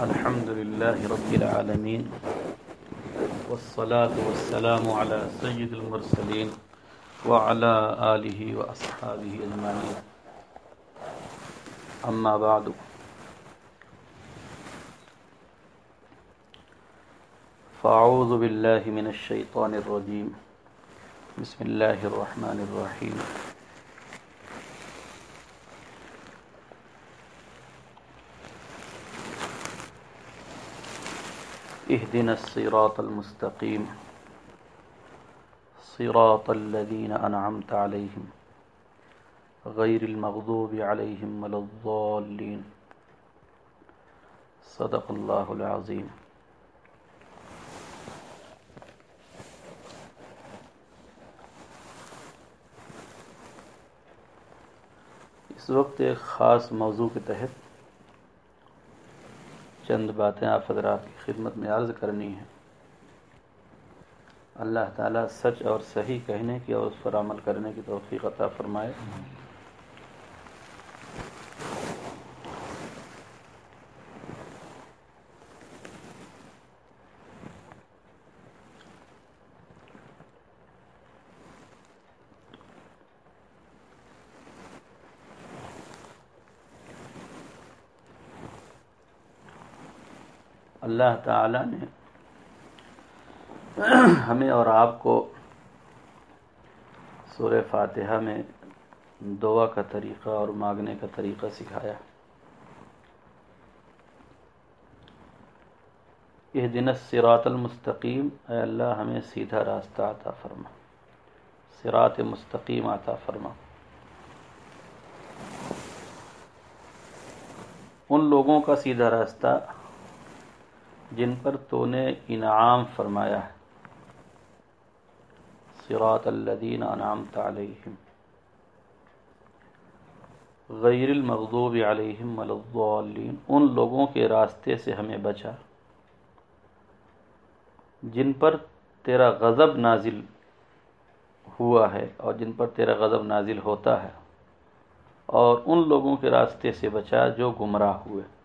الحمد لله رب العالمين والصلاة والسلام على سيد المرسلين وعلى آله وأصحابه أجمعين. أما بعد. فأعوذ بالله من الشيطان الرجيم. بسم الله الرحمن الرحيم. اهدنا الصراط المستقيم. صراط الذين أنعمت عليهم. غير المغضوب عليهم ولا الضالين. صدق الله العظيم. اس وقت ایک خاص موضوع کے تحت چند باتیں آپ حضرات کی خدمت میں عرض کرنی ہیں۔ اللہ تعالیٰ سچ اور صحیح کہنے کی اور اس پر عمل کرنے کی توفیق عطا فرمائے۔ اللہ تعالی نے ہمیں اور آپ کو سورہ فاتحہ میں دعا کا طریقہ اور مانگنے کا طریقہ سکھایا۔ یہ دن سرات المستقیم، اے اللہ ہمیں سیدھا راستہ عطا فرما۔ سرات مستقیم عطا فرما۔ ان لوگوں کا سیدھا راستہ جن پر تو نے انعام فرمایا ہے۔ صراط الذین انعامت علیہم۔ غیر المغضوب علیہم الضالین۔ ان لوگوں کے راستے سے ہمیں بچا۔ جن پر تیرا غضب نازل ہوا ہے اور جن پر تیرا غضب نازل ہوتا ہے۔ اور ان لوگوں کے راستے سے بچا جو گمراہ ہوئے۔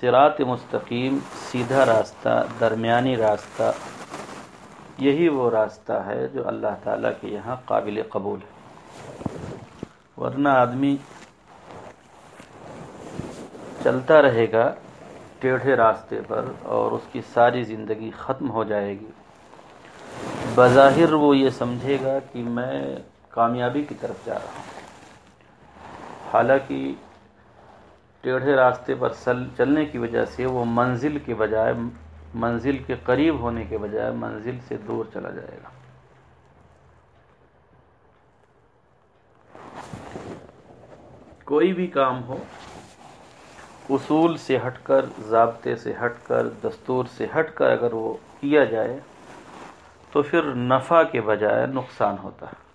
سرات مستقیم سیدھا راستہ، درمیانی راستہ، یہی وہ راستہ ہے جو اللہ تعالیٰ کے یہاں قابل قبول ہے۔ ورنہ آدمی چلتا رہے گا ٹیڑھے راستے پر اور اس کی ساری زندگی ختم ہو جائے گی۔ بظاہر وہ یہ سمجھے گا کہ میں کامیابی کی طرف جا رہا ہوں۔ حالانکہ ٹیڑھے راستے پر چلنے کی وجہ سے وہ منزل کے بجائے منزل کے قریب ہونے کے بجائے منزل سے دور چلا جائے گا۔ کوئی بھی کام ہو، اصول سے ہٹ کر، ضابطے سے ہٹ کر، دستور سے ہٹ کر اگر وہ کیا جائے، تو پھر نفع کے بجائے نقصان ہوتا ہے۔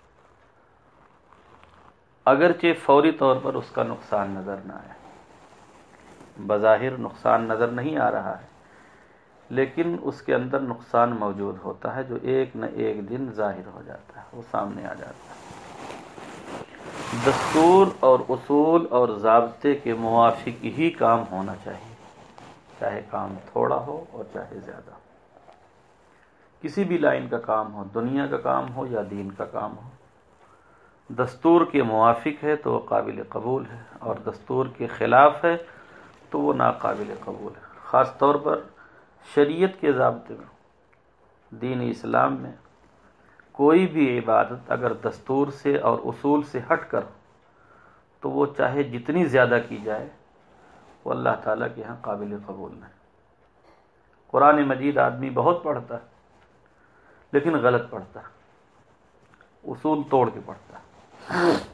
اگرچہ فوری طور پر اس کا نقصان نظر نہ آئے۔ بظاہر نقصان نظر نہیں آ رہا ہے۔ لیکن اس کے اندر نقصان موجود ہوتا ہے جو ایک نہ ایک دن ظاہر ہو جاتا ہے، وہ سامنے آ جاتا ہے۔ دستور اور اصول اور ضابطے کے موافق ہی کام ہونا چاہیے، چاہے کام تھوڑا ہو اور چاہے زیادہ کسی بھی لائن کا کام ہو، دنیا کا کام ہو یا دین کا کام ہو۔ دستور کے موافق ہے تو وہ قابل قبول ہے اور دستور کے خلاف ہے تو وہ ناقابل قبول ہے۔ خاص طور پر شریعت کے ضابطے میں، دین اسلام میں کوئی بھی عبادت اگر دستور سے اور اصول سے ہٹ کر تو وہ چاہے جتنی زیادہ کی جائے، وہ اللہ تعالیٰ کے یہاں قابل قبول نہیں۔ قرآن مجید آدمی بہت پڑھتا ہے، لیکن غلط پڑھتا ہے، اصول توڑ کے پڑھتا ہے۔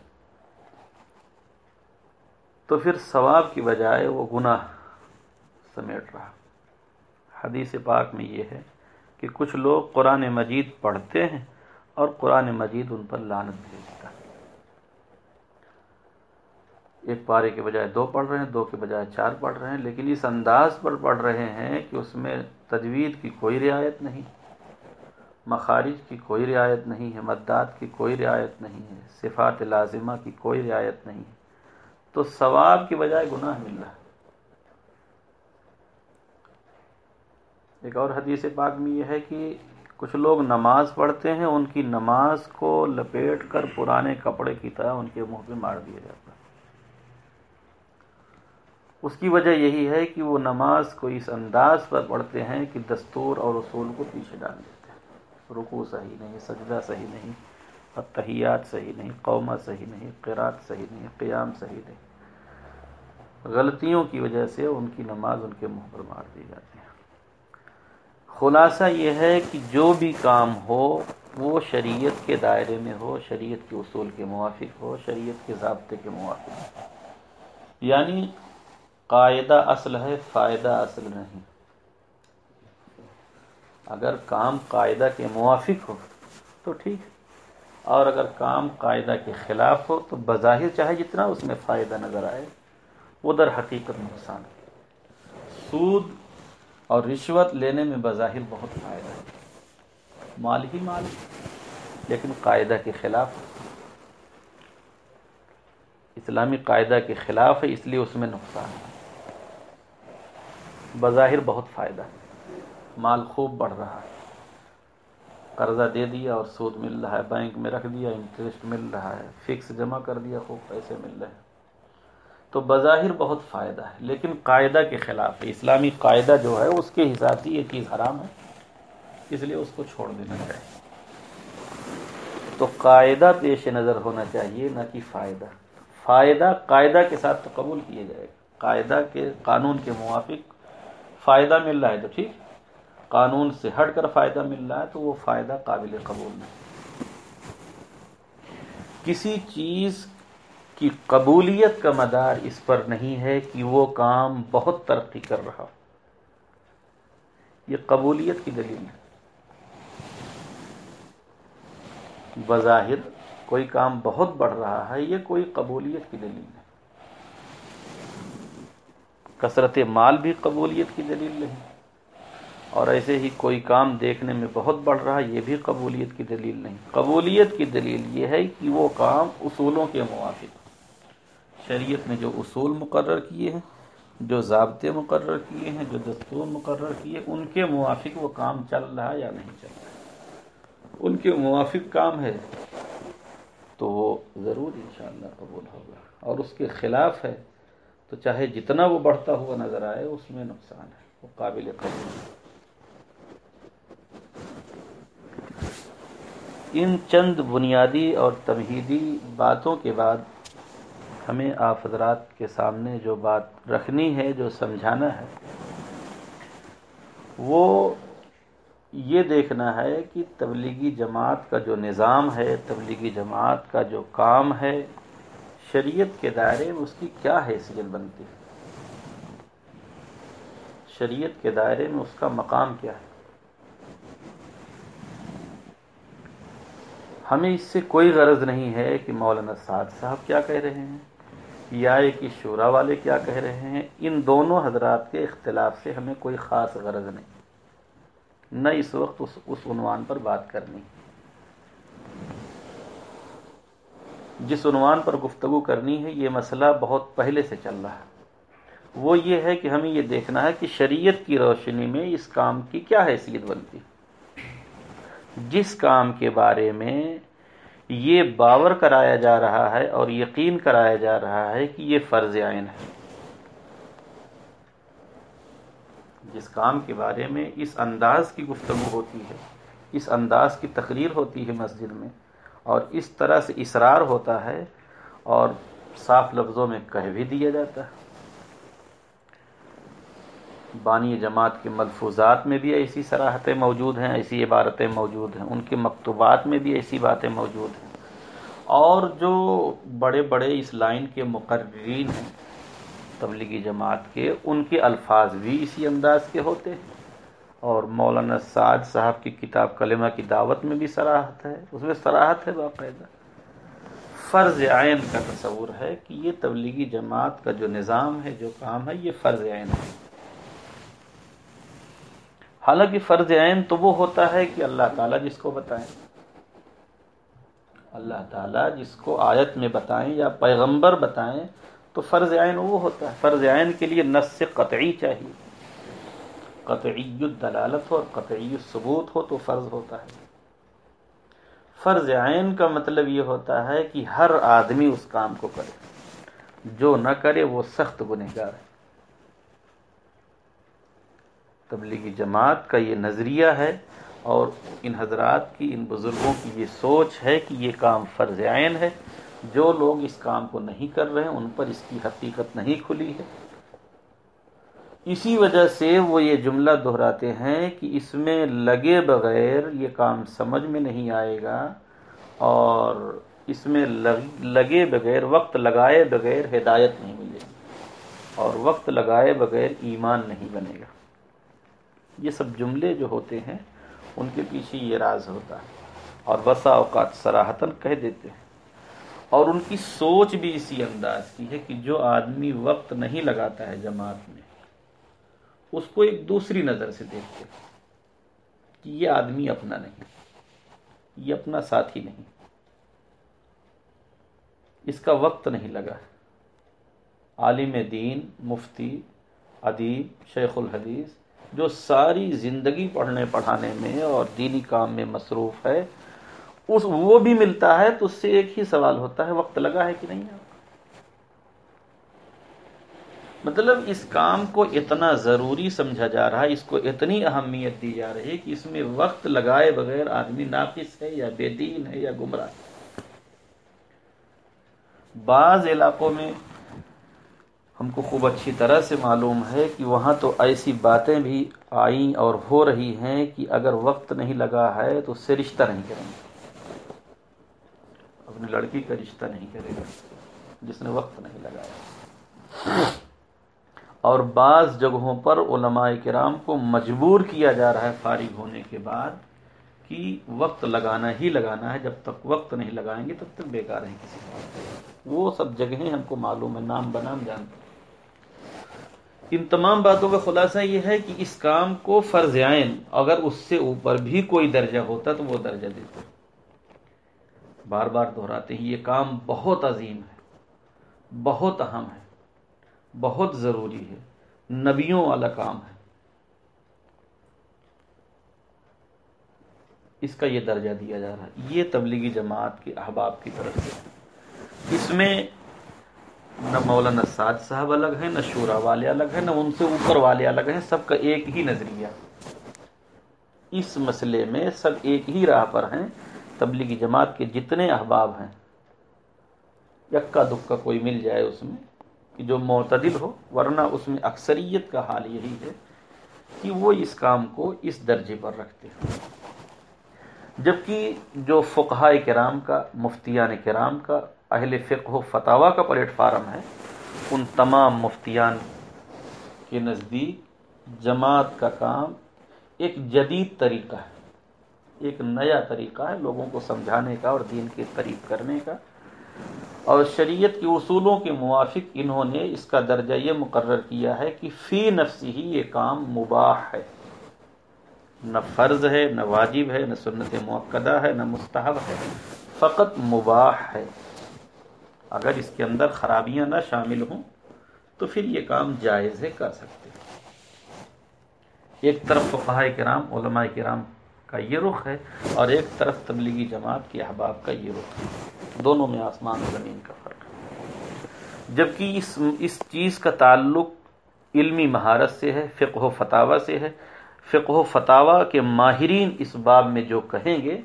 تو پھر ثواب کی بجائے وہ گناہ سمیٹ رہا۔ حدیث پاک میں یہ ہے کہ کچھ لوگ قرآن مجید پڑھتے ہیں اور قرآن مجید ان پر لانت بھیجتا ہے۔ ایک پارے کے بجائے دو پڑھ رہے ہیں، دو کے بجائے چار پڑھ رہے ہیں، لیکن اس انداز پر پڑھ رہے ہیں کہ اس میں تجوید کی کوئی رعایت نہیں، مخارج کی کوئی رعایت نہیں ہے مدات کی کوئی رعایت نہیں ہے، صفات لازمہ کی کوئی رعایت نہیں ہے۔ تو ثواب کی بجائے گناہ مل رہا ہے۔ ایک اور حدیث پاک میں یہ ہے کہ کچھ لوگ نماز پڑھتے ہیں، ان کی نماز کو لپیٹ کر پرانے کپڑے کی طرح ان کے منہ پہ مار دیا جاتا ہے۔ اس کی وجہ یہی ہے کہ وہ نماز کو اس انداز پر پڑھتے ہیں کہ دستور اور اصول کو پیچھے ڈال دیتے ہیں۔ رکو صحیح نہیں، سجدہ صحیح نہیں۔ اتحیات صحیح نہیں، قومہ صحیح نہیں قرات صحیح نہیں، قیام صحیح نہیں۔ غلطیوں کی وجہ سے ان کی نماز ان کے منہ پر مار دی جاتی ہے۔ خلاصہ یہ ہے کہ جو بھی کام ہو، وہ شریعت کے دائرے میں ہو، شریعت کے اصول کے موافق ہو، شریعت کے ضابطے کے موافق ہو۔ یعنی قاعدہ اصل ہے، فائدہ اصل نہیں۔ اگر کام قاعدہ کے موافق ہو تو ٹھیک ہے۔ اور اگر کام قاعدہ کے خلاف ہو تو بظاہر چاہے جتنا اس میں فائدہ نظر آئے، وہ در حقیقت نقصان سود اور رشوت لینے میں بظاہر بہت فائدہ ہے۔ مال ہی مال لیکن قاعدہ کے خلاف۔ اسلامی قاعدہ کے خلاف ہے، اس لیے اس میں نقصان ہے۔ بظاہر بہت فائدہ ہے۔ مال خوب بڑھ رہا ہے۔ قرضہ دے دیا اور سود مل رہا ہے، بینک میں رکھ دیا انٹرسٹ مل رہا ہے، فکس جمع کر دیا، خوب پیسے مل رہے ہیں۔ تو بظاہر بہت فائدہ ہے، لیکن قاعدہ کے خلاف ہے۔ اسلامی قاعدہ جو ہے، اس کے حساب سے یہ چیز حرام ہے، اس لیے اس کو چھوڑ دینا چاہیے۔ تو قاعدہ پیش نظر ہونا چاہیے، نہ کہ فائدہ۔ فائدہ قاعدہ کے ساتھ تو قبول کیا جائے گا۔ قاعدہ کے قانون کے موافق فائدہ مل رہا ہے تو ٹھیک۔ قانون سے ہٹ کر فائدہ مل رہا ہے تو وہ فائدہ قابل قبول نہیں۔ کسی چیز کی قبولیت کا مدار اس پر نہیں ہے کہ وہ کام بہت ترقی کر رہا یہ قبولیت کی دلیل ہے۔ بظاہر کوئی کام بہت بڑھ رہا ہے، یہ کوئی قبولیت کی دلیل ہے کثرت مال بھی قبولیت کی دلیل نہیں۔ اور ایسے ہی کوئی کام دیکھنے میں بہت بڑھ رہا، یہ بھی قبولیت کی دلیل نہیں۔ قبولیت کی دلیل یہ ہے کہ وہ کام اصولوں کے موافق۔ شریعت نے جو اصول مقرر کیے ہیں، جو ضابطے مقرر کیے ہیں، جو دستور مقرر کیے، ان کے موافق وہ کام چل رہا یا نہیں چل رہا۔ ان کے موافق کام ہے تو وہ ضرور انشاءاللہ قبول ہوگا۔ اور اس کے خلاف ہے تو چاہے جتنا وہ بڑھتا ہوا نظر آئے، اس میں نقصان ہے، وہ قابل قبول۔ ہے ان چند بنیادی اور تمہیدی باتوں کے بعد ہمیں آپ حضرات کے سامنے جو بات رکھنی ہے، جو سمجھانا ہے، وہ یہ دیکھنا ہے کہ تبلیغی جماعت کا جو نظام ہے، تبلیغی جماعت کا جو کام ہے، شریعت کے دائرے میں اس کی کیا حیثیت بنتی ہے؟ شریعت کے دائرے میں اس کا مقام کیا ہے؟ ہمیں اس سے کوئی غرض نہیں ہے کہ مولانا سعد صاحب کیا کہہ رہے ہیں یا کہ شورا والے کیا کہہ رہے ہیں، ان دونوں حضرات کے اختلاف سے ہمیں کوئی خاص غرض نہیں۔ نہ اس وقت اس اس عنوان پر بات کرنی۔ جس عنوان پر گفتگو کرنی ہے، یہ مسئلہ بہت پہلے سے چل رہا ہے۔ وہ یہ ہے کہ ہمیں یہ دیکھنا ہے کہ شریعت کی روشنی میں اس کام کی کیا حیثیت بنتی۔ ہے جس کام کے بارے میں یہ باور کرایا جا رہا ہے اور یقین کرایا جا رہا ہے کہ یہ فرض عین ہے۔ جس کام کے بارے میں اس انداز کی گفتگو ہوتی ہے، اس انداز کی تقریر ہوتی ہے مسجد میں اور اس طرح سے اصرار ہوتا ہے اور صاف لفظوں میں کہہ بھی دیا جاتا ہے۔ بانی جماعت کے ملفوظات میں بھی ایسی سراحتیں موجود ہیں، ایسی عبارتیں موجود ہیں، ان کے مکتوبات میں بھی ایسی باتیں موجود ہیں۔ اور جو بڑے بڑے اس لائن کے مقررین ہیں تبلیغی جماعت کے، ان کے الفاظ بھی اسی انداز کے ہوتے ہیں۔ اور مولانا سعد صاحب کی کتاب کلمہ کی دعوت میں بھی سراحت ہے، اس میں سراحت ہے باقاعدہ۔ فرض عین کا تصور ہے کہ یہ تبلیغی جماعت کا جو نظام ہے، جو کام ہے، یہ فرض عین ہے۔ حالانکہ فرض عین تو وہ ہوتا ہے کہ اللہ تعالیٰ جس کو بتائیں۔ اللہ تعالیٰ جس کو آیت میں بتائیں یا پیغمبر بتائیں، تو فرض عین وہ ہوتا ہے۔ فرض عین کے لیے نس سے قطعی چاہیے۔ قطعی الدلالت ہو اور قطعی الثبوت ہو تو فرض ہوتا ہے۔ فرض عین کا مطلب یہ ہوتا ہے کہ ہر آدمی اس کام کو کرے۔ جو نہ کرے وہ سخت گنہگار ہے۔ تبلیغی جماعت کا یہ نظریہ ہے اور ان حضرات کی، ان بزرگوں کی یہ سوچ ہے کہ یہ کام فرض عین ہے۔ جو لوگ اس کام کو نہیں کر رہے ہیں، ان پر اس کی حقیقت نہیں کھلی ہے۔ اسی وجہ سے وہ یہ جملہ دہراتے ہیں کہ اس میں لگے بغیر یہ کام سمجھ میں نہیں آئے گا اور اس میں لگے بغیر، وقت لگائے بغیر ہدایت نہیں ملے گی اور وقت لگائے بغیر ایمان نہیں بنے گا۔ یہ سب جملے جو ہوتے ہیں، ان کے پیچھے یہ راز ہوتا ہے۔ اور بسا اوقات سراہتن کہہ دیتے ہیں۔ اور ان کی سوچ بھی اسی انداز کی ہے کہ جو آدمی وقت نہیں لگاتا ہے جماعت میں، اس کو ایک دوسری نظر سے دیکھتے کہ یہ آدمی اپنا نہیں، یہ اپنا ساتھی نہیں۔ اس کا وقت نہیں لگا۔ عالم دین، مفتی، ادیب، شیخ الحدیث جو ساری زندگی پڑھنے پڑھانے میں اور دینی کام میں مصروف ہے، اس وہ بھی ملتا ہے تو اس سے ایک ہی سوال ہوتا ہے، وقت لگا ہے کہ نہیں؟ مطلب اس کام کو اتنا ضروری سمجھا جا رہا ہے، اس کو اتنی اہمیت دی جا رہی ہے کہ اس میں وقت لگائے بغیر آدمی ناقص ہے یا بے دین ہے یا گمراہ بعض علاقوں میں ہم کو خوب اچھی طرح سے معلوم ہے کہ وہاں تو ایسی باتیں بھی آئیں اور ہو رہی ہیں کہ اگر وقت نہیں لگا ہے تو اس سے رشتہ نہیں کریں گے۔ اپنی لڑکی کا رشتہ نہیں کرے گا جس نے وقت نہیں لگایا۔ اور بعض جگہوں پر علماء کرام کو مجبور کیا جا رہا ہے فارغ ہونے کے بعد کہ وقت لگانا ہی لگانا ہے۔ جب تک وقت نہیں لگائیں گے تب تک بیکار ہیں کسی۔ وہ سب جگہیں ہم کو معلوم ہے، نام بنام جانتے ان تمام باتوں کا خلاصہ یہ ہے کہ اس کام کو فرض عین، اگر اس سے اوپر بھی کوئی درجہ ہوتا تو وہ درجہ دیتے۔ بار بار دہراتے ہیں، یہ کام بہت عظیم ہے، بہت اہم ہے، بہت ضروری ہے، نبیوں والا کام ہے۔ اس کا یہ درجہ دیا جا رہا ہے، یہ تبلیغی جماعت کے احباب کی طرف سے۔ اس میں نہ مولانا سعد صاحب الگ ہیں، نہ شورا والے الگ ہیں، نہ ان سے اوپر والے الگ ہیں، سب کا ایک ہی نظریہ۔ اس مسئلے میں سب ایک ہی راہ پر ہیں، تبلیغی جماعت کے جتنے احباب ہیں۔ یکا دکا کوئی مل جائے اس میں کہ جو معتدل ہو، ورنہ اس میں اکثریت کا حال یہی ہے کہ وہ اس کام کو اس درجے پر رکھتے ہیں۔ جبکہ جو فقہ کرام کا، مفتیان کرام کا اہل فقہ و فتوا کا پلیٹ فارم ہے، ان تمام مفتیان کے نزدیک جماعت کا کام ایک جدید طریقہ ہے، ایک نیا طریقہ ہے لوگوں کو سمجھانے کا اور دین کے قریب کرنے کا۔ اور شریعت کے اصولوں کے موافق انہوں نے اس کا درجہ یہ مقرر کیا ہے کہ فی نفسی ہی یہ کام مباح ہے۔ نہ فرض ہے، نہ واجب ہے، نہ سنت موقع ہے، نہ مستحب ہے، فقط مباح ہے۔ اگر اس کے اندر خرابیاں نہ شامل ہوں تو پھر یہ کام جائز ہے، کر سکتے ایک طرف فقہ کرام، علماء کرام کا یہ رخ ہے اور ایک طرف تبلیغی جماعت کے احباب کا یہ رخ ہے۔ دونوں میں آسمان و زمین کا فرق ہے۔ جبکہ اس اس چیز کا تعلق علمی مہارت سے ہے، فقہ و فتوا سے ہے۔ فقہ و فتوا کے ماہرین اس باب میں جو کہیں گے،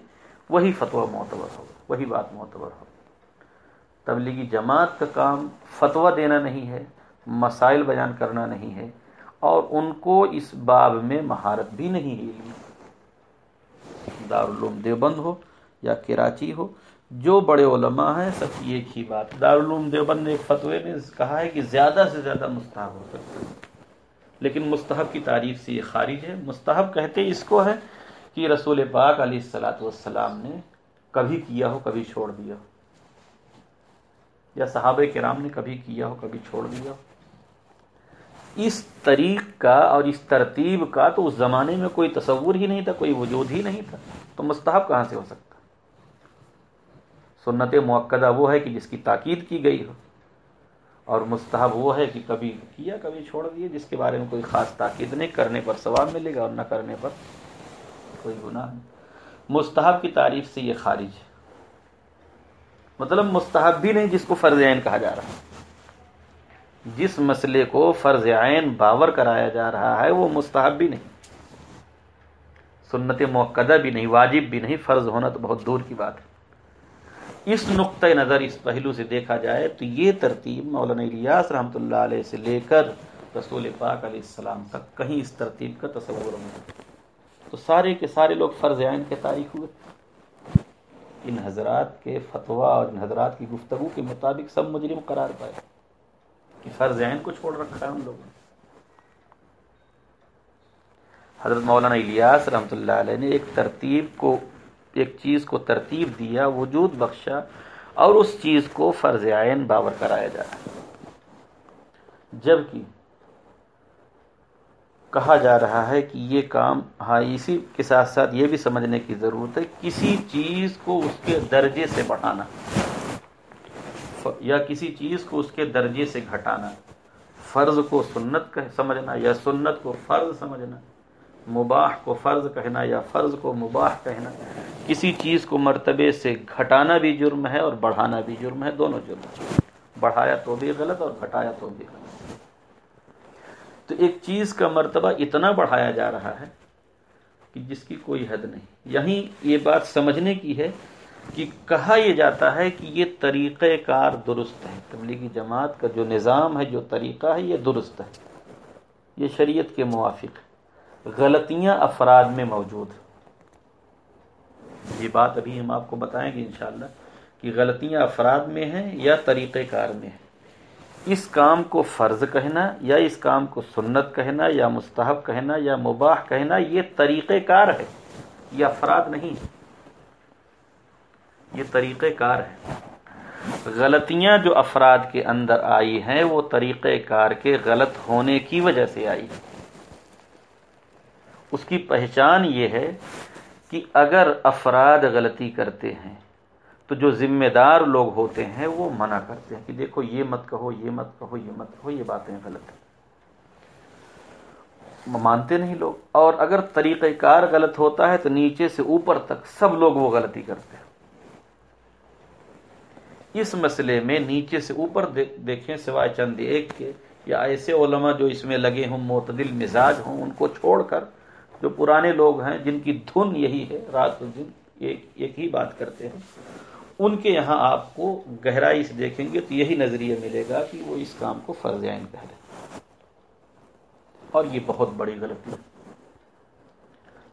وہی فتویٰ معتبر ہوگا، وہی بات معتبر ہوگا۔ تبلیغی جماعت کا کام فتویٰ دینا نہیں ہے، مسائل بیان کرنا نہیں ہے، اور ان کو اس باب میں مہارت بھی نہیں ہے دارالعلوم دیوبند ہو یا کراچی ہو، جو بڑے علماء ہیں، سب کی ایک ہی بات۔ دارالعلوم دیوبند نے ایک فتوے میں کہا ہے کہ زیادہ سے زیادہ مستحب ہو سکتا ہے لیکن مستحب کی تعریف سے یہ خارج ہے۔ مستحب کہتے اس کو ہے کہ رسول پاک علیہ السلاۃ والسلام نے کبھی کیا ہو، کبھی چھوڑ دیا ہو۔ یا صحابہ کرام نے کبھی کیا ہو، کبھی چھوڑ دیا۔ ہو اس طریق کا اور اس ترتیب کا تو اس زمانے میں کوئی تصور ہی نہیں تھا، کوئی وجود ہی نہیں تھا۔ تو مستحب کہاں سے ہو سکتا؟ سنت موقع وہ ہے کہ جس کی تاکید کی گئی ہو۔ اور مستحب وہ ہے کہ کبھی کیا، کبھی چھوڑ دیے، جس کے بارے میں کوئی خاص تاکید نہیں، کرنے پر ثواب ملے گا اور نہ کرنے پر کوئی گناہ نہیں۔ مستحب کی تعریف سے یہ خارج ہے۔ مطلب مستحب بھی نہیں جس کو فرض عین کہا جا رہا ہے۔ جس مسئلے کو فرض عین باور کرایا جا رہا ہے، وہ مستحب بھی نہیں۔ سنت موقع بھی نہیں، واجب بھی نہیں، فرض ہونا تو بہت دور کی بات ہے۔ اس نقطۂ نظر اس پہلو سے دیکھا جائے تو یہ ترتیب مولانا الیاس رحمۃ اللہ علیہ سے لے کر رسول پاک علیہ السلام تک کہیں اس ترتیب کا تصور نہیں۔ تو سارے کے سارے لوگ فرض عین کے تاریخ ہوئے۔ ان حضرات کے فتویٰ اور ان حضرات کی گفتگو کے مطابق سب مجرم قرار پائے کہ فرض عین کو چھوڑ رکھا ہے ان لوگوں نے۔ حضرت مولانا الیاس رحمۃ اللہ علیہ نے ایک ترتیب کو، ایک چیز کو ترتیب دیا، وجود بخشا اور اس چیز کو فرض عین باور کرایا جا رہا جبکہ کہا جا رہا ہے کہ یہ کام ہاں اسی کے ساتھ ساتھ یہ بھی سمجھنے کی ضرورت ہے، کسی چیز کو اس کے درجے سے بڑھانا یا کسی چیز کو اس کے درجے سے گھٹانا، فرض کو سنت سمجھنا یا سنت کو فرض سمجھنا، مباح کو فرض کہنا یا فرض کو مباح کہنا، کسی چیز کو مرتبے سے گھٹانا بھی جرم ہے اور بڑھانا بھی جرم ہے، دونوں جرم بڑھایا تو بھی غلط اور گھٹایا تو بھی غلط۔ تو ایک چیز کا مرتبہ اتنا بڑھایا جا رہا ہے کہ جس کی کوئی حد نہیں۔ یہیں یہ بات سمجھنے کی ہے کہ کہا یہ جاتا ہے کہ یہ طریقہ کار درست ہے۔ تبلیغی جماعت کا جو نظام ہے، جو طریقہ ہے، یہ درست ہے۔ یہ شریعت کے موافق غلطیاں افراد میں موجود یہ بات ابھی ہم آپ کو بتائیں گے انشاءاللہ کہ غلطیاں افراد میں ہیں یا طریقہ کار میں ہیں۔ اس کام کو فرض کہنا یا اس کام کو سنت کہنا یا مستحب کہنا یا مباح کہنا یہ طریقہ کار ہے، یہ افراد نہیں یہ طریقہ کار ہے۔ غلطیاں جو افراد کے اندر آئی ہیں، وہ طریقہ کار کے غلط ہونے کی وجہ سے آئی اس کی پہچان یہ ہے کہ اگر افراد غلطی کرتے ہیں تو جو ذمہ دار لوگ ہوتے ہیں وہ منع کرتے ہیں کہ دیکھو یہ مت کہو، یہ مت کہو، یہ مت کہو، یہ باتیں غلط ہیں۔ مانتے نہیں لوگ۔ اور اگر طریقہ کار غلط ہوتا ہے تو نیچے سے اوپر تک سب لوگ وہ غلطی کرتے ہیں۔ اس مسئلے میں نیچے سے اوپر دیکھیں سوائے چند ایک کے یا ایسے علماء جو اس میں لگے ہوں، معتدل مزاج ہوں، ان کو چھوڑ کر جو پرانے لوگ ہیں، جن کی دھن یہی ہے، رات دن ایک ایک ہی بات کرتے ہیں۔ ان کے یہاں آپ کو گہرائی سے دیکھیں گے تو یہی نظریہ ملے گا کہ وہ اس کام کو فرض عین کہہ رہے اور یہ بہت بڑی غلطی ہے۔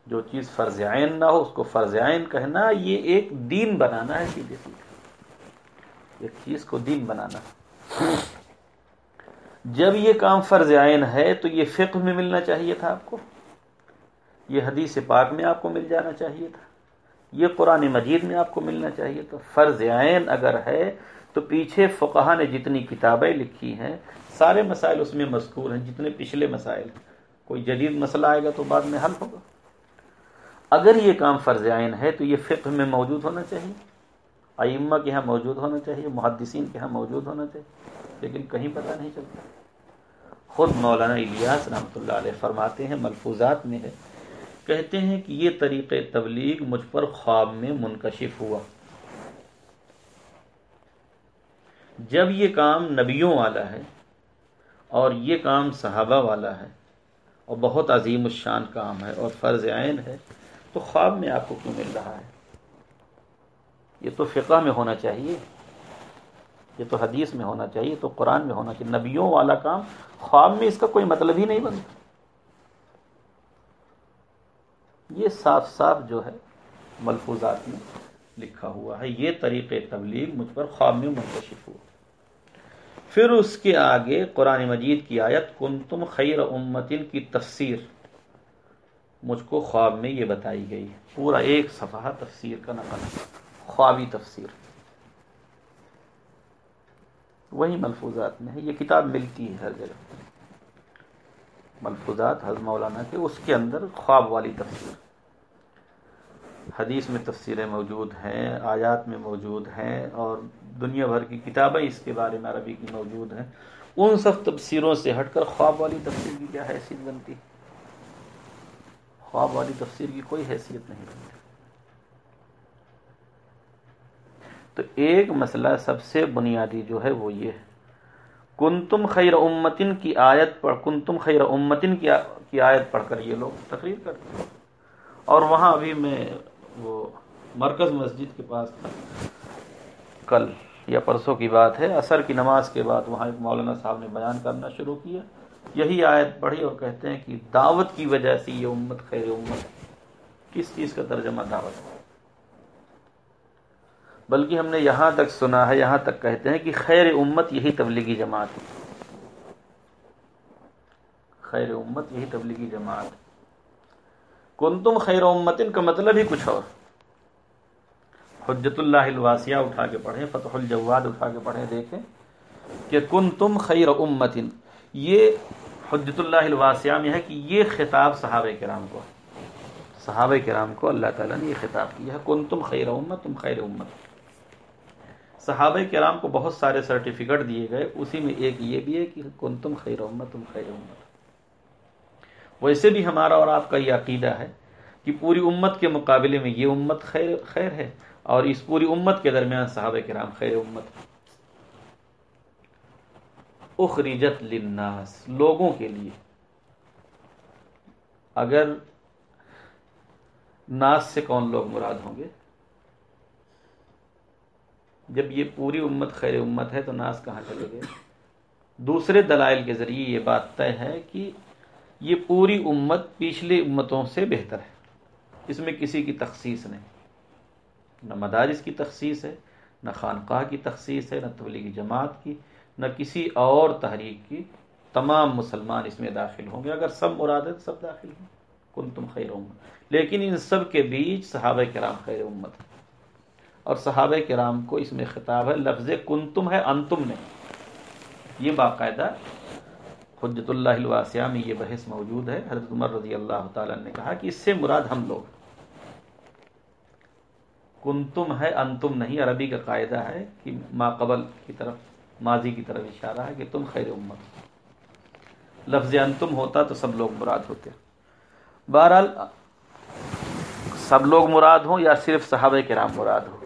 جو چیز فرض عین نہ ہو، اس کو فرض عین کہنا، یہ ایک دین بنانا ہے سیدھے سیدھے ایک چیز کو دین بنانا۔ جب یہ کام فرض عین ہے تو یہ فقہ میں ملنا چاہیے تھا آپ کو۔ یہ حدیث پاک میں آپ کو مل جانا چاہیے تھا۔ یہ قرآن مجید میں آپ کو ملنا چاہیے تو فرض عین اگر ہے تو پیچھے فقہ نے جتنی کتابیں لکھی ہیں، سارے مسائل اس میں مذکور ہیں، جتنے پچھلے مسائل کوئی جدید مسئلہ آئے گا تو بعد میں حل ہوگا۔ اگر یہ کام فرض عین ہے تو یہ فقہ میں موجود ہونا چاہیے۔ ائمہ کے یہاں موجود ہونا چاہیے، محدثین کے یہاں موجود ہونا چاہیے، لیکن کہیں پتہ نہیں چلتا۔ خود مولانا الیاس رحمۃ اللہ علیہ فرماتے ہیں، ملفوظات میں ہے۔ کہتے ہیں کہ یہ طریقہ تبلیغ مجھ پر خواب میں منکشف ہوا۔ جب یہ کام نبیوں والا ہے اور یہ کام صحابہ والا ہے اور بہت عظیم الشان کام ہے اور فرض عین ہے، تو خواب میں آپ کو کیوں مل رہا ہے؟ یہ تو فقہ میں ہونا چاہیے۔ یہ تو حدیث میں ہونا چاہیے تو قرآن میں ہونا چاہیے۔ نبیوں والا کام خواب میں اس کا کوئی مطلب ہی نہیں بنتا۔ یہ صاف صاف جو ہے ملفوظات میں لکھا ہوا ہے۔ یہ طریقے تبلیغ مجھ پر خواب میں منتشف ہوا۔ پھر اس کے آگے قرآن مجید کی آیت کن تم خیر امتن کی تفسیر۔ مجھ کو خواب میں یہ بتائی گئی پورا ایک صفحہ تفسیر کا نقل خوابی تفسیر۔ وہی ملفوظات میں ہے۔ یہ کتاب ملتی ہے ہر جگہ۔ ملفوظات حضرت مولانا کے، اس کے اندر خواب والی تفسیر۔ حدیث میں تفسیریں موجود ہیں، آیات میں موجود ہیں اور دنیا بھر کی کتابیں اس کے بارے میں عربی کی موجود ہیں۔ ان سب تفسیروں سے ہٹ کر خواب والی تفسیر کی کیا حیثیت بنتی؟ خواب والی تفسیر کی کوئی حیثیت نہیں بنتی۔ تو ایک مسئلہ سب سے بنیادی جو ہے وہ یہ ہے۔ کن تم خیر امتن کی آیت پڑھ کن تم خیر امتن کی آیت پڑھ کر یہ لوگ تقریر کرتے ہیں۔ اور وہاں ابھی میں وہ مرکز مسجد کے پاس تھا۔ کل یا پرسوں کی بات ہے، عصر کی نماز کے بعد وہاں ایک مولانا صاحب نے بیان کرنا شروع کیا۔ یہی آیت پڑھی اور کہتے ہیں کہ دعوت کی وجہ سے یہ امت خیر امت کس چیز کا ترجمہ دعوت بلکہ ہم نے یہاں تک سنا ہے، یہاں تک کہتے ہیں کہ خیر امت یہی تبلیغی جماعت خیر امت یہی تبلیغی جماعت ہے۔ کن تم خیر امتن کا مطلب ہی کچھ اور۔ حجت اللہ الواسیہ اٹھا کے پڑھیں، فتح الجواد اٹھا کے پڑھیں، دیکھیں کہ کن تم خیر امتن، یہ حجت اللہ الواسیہ میں ہے کہ یہ خطاب صحابہ کرام کو صحابہ کرام کو اللہ تعالیٰ نے یہ خطاب کیا ہے کن تم خیر امت، تم خیر امت۔ صحابہ کرام کو بہت سارے سرٹیفکیٹ دیے گئے، اسی میں ایک یہ بھی ہے کہ کن تم خیر امت، تم خیر امت۔ ویسے بھی ہمارا اور آپ کا یہ عقیدہ ہے کہ پوری امت کے مقابلے میں یہ امت خیر خیر ہے اور اس پوری امت کے درمیان صحابہ کرام خیر امت۔ اخرجت للناس، لوگوں کے لیے۔ اگر ناس سے کون لوگ مراد ہوں گے؟ جب یہ پوری امت خیر امت ہے تو ناس کہاں چلے گئے؟ دوسرے دلائل کے ذریعے یہ بات طے ہے کہ یہ پوری امت پچھلی امتوں سے بہتر ہے۔ اس میں کسی کی تخصیص نہیں۔ نہ مدارس کی تخصیص ہے، نہ خانقاہ کی تخصیص ہے، نہ تبلیغی جماعت کی، نہ کسی اور تحریک کی۔ تمام مسلمان اس میں داخل ہوں گے۔ اگر سب مراد ہے تو سب داخل ہوں۔ کن تم خیر امت۔ لیکن ان سب کے بیچ صحابہ کرام خیر امت ہے اور صحابہ کرام کو اس میں خطاب ہے، لفظ کن تم ہے، انتم نے۔ یہ باقاعدہ حجت اللہ الواسیہ میں یہ بحث موجود ہے۔ حضرت عمر رضی اللہ تعالی نے کہا کہ اس سے مراد ہم لوگ۔ کن تم ہے، انتم نہیں، عربی کا قاعدہ ہے کہ ما قبل کی طرف، ماضی کی طرف اشارہ ہے کہ تم خیر امت لفظ انتم ہوتا تو سب لوگ مراد ہوتے۔ بہرحال، سب لوگ مراد ہوں یا صرف صحابہ کرام مراد ہو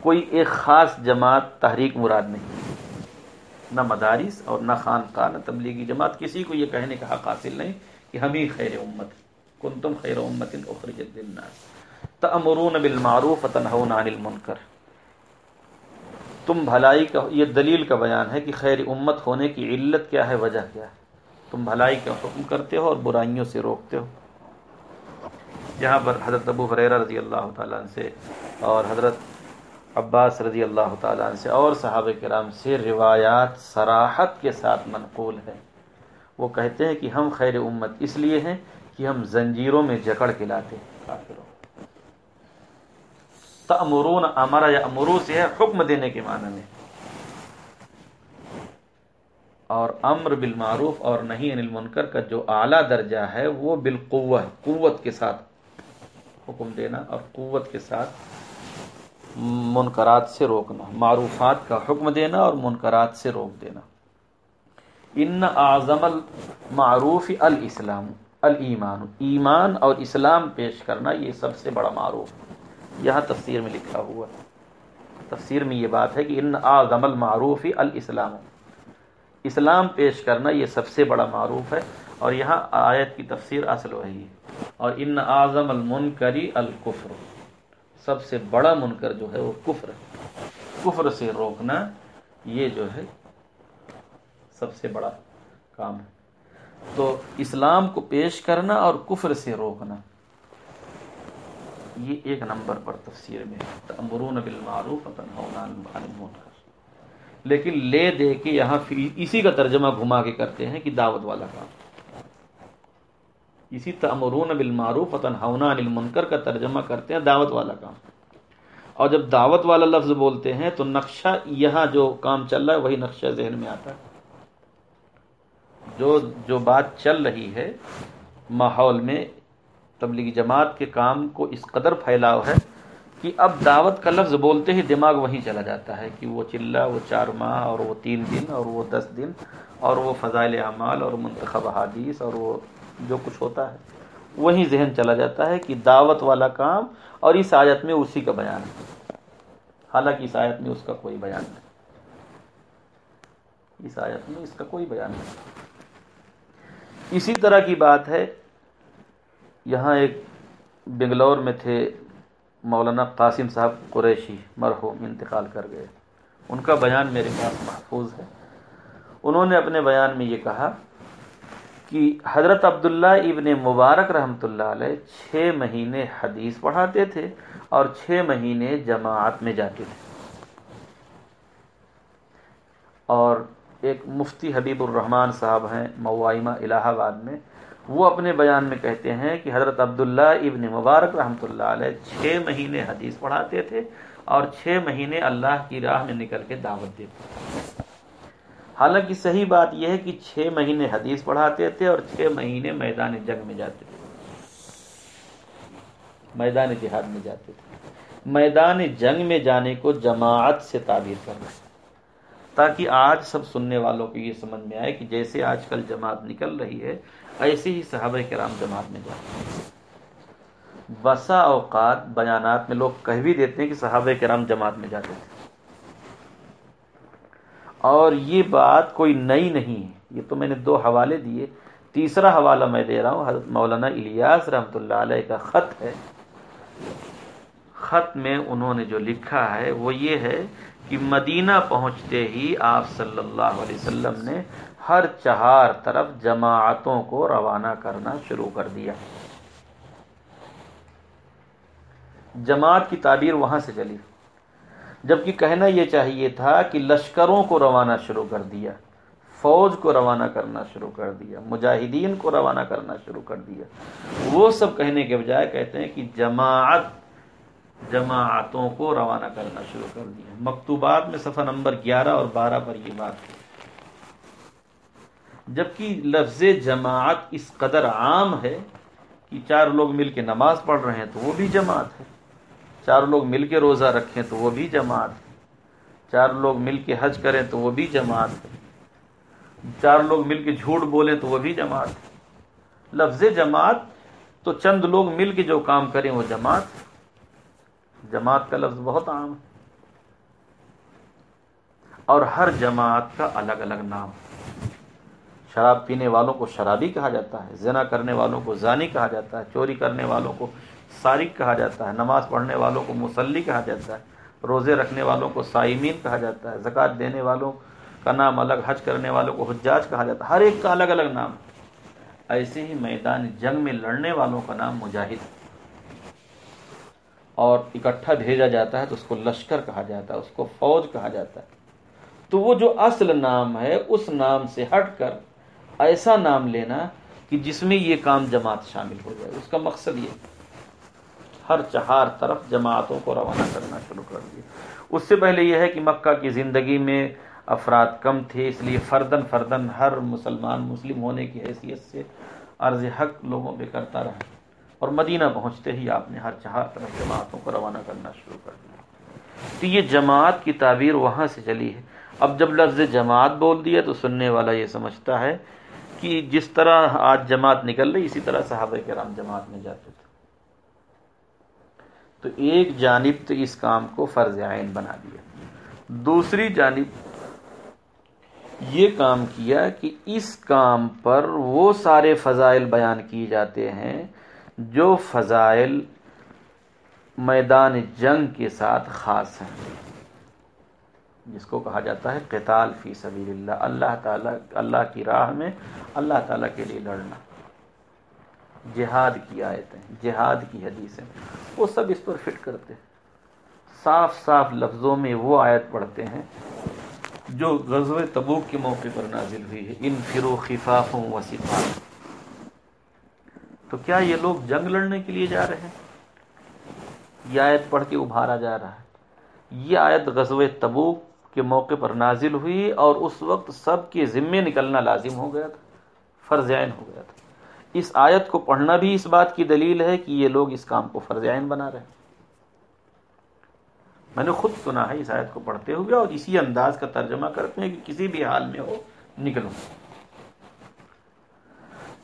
کوئی ایک خاص جماعت تحریک مراد نہیں۔ نہ مدارس اور نہ خانقاہ، نہ تبلیغی جماعت، کسی کو یہ کہنے کا حق حاصل نہیں کہ ہم ہی خیر امت کن تم خیر امت اخرجت للناس۔ تأمرون بالمعروف وتنہون عن المنکر۔ تم بھلائی کا، یہ دلیل کا بیان ہے کہ خیر امت ہونے کی علت کیا ہے، وجہ کیا ہے۔ تم بھلائی کا حکم کرتے ہو اور برائیوں سے روکتے ہو۔ جہاں پر حضرت ابو حریرہ رضی اللہ تعالیٰ سے اور حضرت عباس رضی اللہ تعالیٰ عنہ سے اور صحابہ کرام سے روایات سراحت کے ساتھ منقول ہے وہ کہتے ہیں کہ ہم خیر امت اس لیے ہیں کہ ہم زنجیروں میں جکڑ کے لاتے کافروں۔ تمرون امرا یا امرو سے ہے حکم دینے کے معنی میں۔ اور امر بالمعروف اور نہیں انل منکر کا جو اعلیٰ درجہ ہے وہ بالقوہ قوت کے ساتھ حکم دینا اور قوت کے ساتھ منکرات سے روکنا معروفات کا حکم دینا اور منکرات سے روک دینا۔ ان اعظم المعروف الاسلام، الایمان۔ ایمان اور اسلام پیش کرنا یہ سب سے بڑا معروف۔ یہاں تفسیر میں لکھا ہوا تفسیر میں یہ بات ہے کہ ان اعظم المعروف الاسلام۔ اسلام پیش کرنا یہ سب سے بڑا معروف ہے اور یہاں آیت کی تفسیر اصل وہی ہے۔ اور ان اعظم المنکری الکفر۔ سب سے بڑا منکر جو ہے وہ کفر ہے۔ کفر سے روکنا یہ جو ہے سب سے بڑا کام ہے۔ تو اسلام کو پیش کرنا اور کفر سے روکنا، یہ ایک نمبر پر تفسیر میں امرون بالمعروف لیکن لے دے کے یہاں اسی کا ترجمہ گھما کے کرتے ہیں کہ دعوت والا کام۔ اسی تمرون بالمعروف تنہونا عن المنکر کا ترجمہ کرتے ہیں دعوت والا کام۔ اور جب دعوت والا لفظ بولتے ہیں تو نقشہ یہاں جو کام چل رہا ہے وہی نقشہ ذہن میں آتا ہے۔ جو جو بات چل رہی ہے ماحول میں تبلیغی جماعت کے کام کو اس قدر پھیلاؤ ہے کہ اب دعوت کا لفظ بولتے ہی دماغ وہیں چلا جاتا ہے کہ وہ چلہ وہ چار ماہ اور وہ تین دن اور وہ دس دن اور وہ فضائل اعمال اور منتخب حادیث اور وہ جو کچھ ہوتا ہے وہیں ذہن چلا جاتا ہے کہ دعوت والا کام اور اس آیت میں اسی کا بیان ہے۔ حالانکہ اس آیت میں اس کا کوئی بیان نہیں۔ اس آیت میں اس کا کوئی بیان نہیں۔ اسی طرح کی بات ہے، یہاں ایک بنگلور میں تھے مولانا قاسم صاحب قریشی، مرحوم، انتقال کر گئے۔ ان کا بیان میرے پاس محفوظ ہے۔ انہوں نے اپنے بیان میں یہ کہا کہ حضرت عبداللہ ابن مبارک رحمۃ اللہ علیہ چھ مہینے حدیث پڑھاتے تھے اور چھ مہینے جماعت میں جاتے تھے۔ اور ایک مفتی حبیب الرحمان صاحب ہیں موائمہ الہ آباد میں، وہ اپنے بیان میں کہتے ہیں کہ حضرت عبداللہ ابن مبارک رحمۃ اللہ علیہ چھ مہینے حدیث پڑھاتے تھے اور چھ مہینے اللہ کی راہ میں نکل کے دعوت دیتے حالانکہ صحیح بات یہ ہے کہ چھ مہینے حدیث پڑھاتے تھے اور چھ مہینے میدان جنگ میں جاتے تھے۔ میدان جہاد میں جاتے تھے۔ میدان جنگ میں جانے کو جماعت سے تعبیر کر رہے تاکہ آج سب سننے والوں کو یہ سمجھ میں آئے کہ جیسے آج کل جماعت نکل رہی ہے، ایسے ہی صحابہ کرام جماعت میں جاتے بسا اوقات بیانات میں لوگ کہہ بھی دیتے ہیں کہ صحابہ کرام جماعت میں جاتے تھے۔ اور یہ بات کوئی نئی نہیں ہے۔ یہ تو میں نے دو حوالے دیے۔ تیسرا حوالہ میں دے رہا ہوں، حضرت مولانا الیاس رحمۃ اللہ علیہ کا خط ہے۔ خط میں انہوں نے جو لکھا ہے، وہ یہ ہے کہ مدینہ پہنچتے ہی آپ صلی اللہ علیہ وسلم نے ہر چہار طرف جماعتوں کو روانہ کرنا شروع کر دیا۔ جماعت کی تعبیر وہاں سے چلی۔ جبکہ کہنا یہ چاہیے تھا کہ لشکروں کو روانہ شروع کر دیا، فوج کو روانہ کرنا شروع کر دیا، مجاہدین کو روانہ کرنا شروع کر دیا۔ وہ سب کہنے کے بجائے کہتے ہیں کہ جماعت، جماعتوں کو روانہ کرنا شروع کر دیا۔ مکتوبات میں صفحہ نمبر گیارہ اور بارہ پر یہ بات ہے۔ جبکہ لفظ جماعت اس قدر عام ہے کہ چار لوگ مل کے نماز پڑھ رہے ہیں تو وہ بھی جماعت ہے۔ چار لوگ مل کے روزہ رکھیں تو وہ بھی جماعت چار لوگ مل کے حج کریں تو وہ بھی جماعت چار لوگ مل کے جھوٹ بولیں تو وہ بھی جماعت لفظ جماعت تو چند لوگ مل کے جو کام کریں وہ جماعت جماعت کا لفظ بہت عام ہے اور ہر جماعت کا الگ الگ نام شراب پینے والوں کو شرابی کہا جاتا ہے، زنا کرنے والوں کو زانی کہا جاتا ہے، چوری کرنے والوں کو سارق کہا جاتا ہے، نماز پڑھنے والوں کو مسلی کہا جاتا ہے، روزے رکھنے والوں کو سائمین کہا جاتا ہے، زکوٰۃ دینے والوں کا نام الگ، حج کرنے والوں کو حجاج کہا جاتا ہے، ہر ایک کا الگ الگ نام۔ ایسے ہی میدان جنگ میں لڑنے والوں کا نام مجاہد۔ اور اکٹھا بھیجا جاتا ہے تو اس کو لشکر کہا جاتا ہے، اس کو فوج کہا جاتا ہے۔ تو وہ جو اصل نام ہے، اس نام سے ہٹ کر ایسا نام لینا کہ جس میں یہ کام جماعت شامل ہو جائے۔ اس کا مقصد یہ ہر چہار طرف جماعتوں کو روانہ کرنا شروع کر دیا۔ اس سے پہلے یہ ہے کہ مکہ کی زندگی میں افراد کم تھے، اس لیے فردن فردن ہر مسلمان مسلم ہونے کی حیثیت سے عرض حق لوگوں پہ کرتا رہا۔ اور مدینہ پہنچتے ہی آپ نے ہر چہار طرف جماعتوں کو روانہ کرنا شروع کر دیا۔ تو یہ جماعت کی تعبیر وہاں سے چلی ہے۔ اب جب لفظ جماعت بول دیا تو سننے والا یہ سمجھتا ہے کہ جس طرح آج جماعت نکل رہی، اسی طرح صحابہ کرام جماعت میں جاتے تھے۔ تو ایک جانب تو اس کام کو فرض عین بنا دیا۔ دوسری جانب یہ کام کیا کہ اس کام پر وہ سارے فضائل بیان کیے جاتے ہیں جو فضائل میدان جنگ کے ساتھ خاص ہیں۔ جس کو کہا جاتا ہے قتال فی سبیل اللہ۔ اللہ تعالیٰ، اللہ کی راہ میں اللہ تعالیٰ کے لیے لڑنا۔ جہاد کی آیتیں، جہاد کی حدیثیں، وہ سب اس پر فٹ کرتے ہیں۔ صاف صاف لفظوں میں وہ آیت پڑھتے ہیں جو غزو تبوک کے موقع پر نازل ہوئی ہے۔ ان فرو خفاف و تو کیا یہ لوگ جنگ لڑنے کے لیے جا رہے ہیں؟ یہ آیت پڑھ کے ابھارا جا رہا ہے۔ یہ آیت غزو تبوک کے موقع پر نازل ہوئی اور اس وقت سب کے ذمے نکلنا لازم ہو گیا تھا، فرض عین ہو گیا تھا۔ اس آیت کو پڑھنا بھی اس بات کی دلیل ہے کہ یہ لوگ اس کام کو فرض عین بنا رہے ہیں۔ میں نے خود سنا ہے اس آیت کو پڑھتے ہوئے اور اسی انداز کا ترجمہ کرتے ہیں کہ کسی بھی حال میں ہو نکلو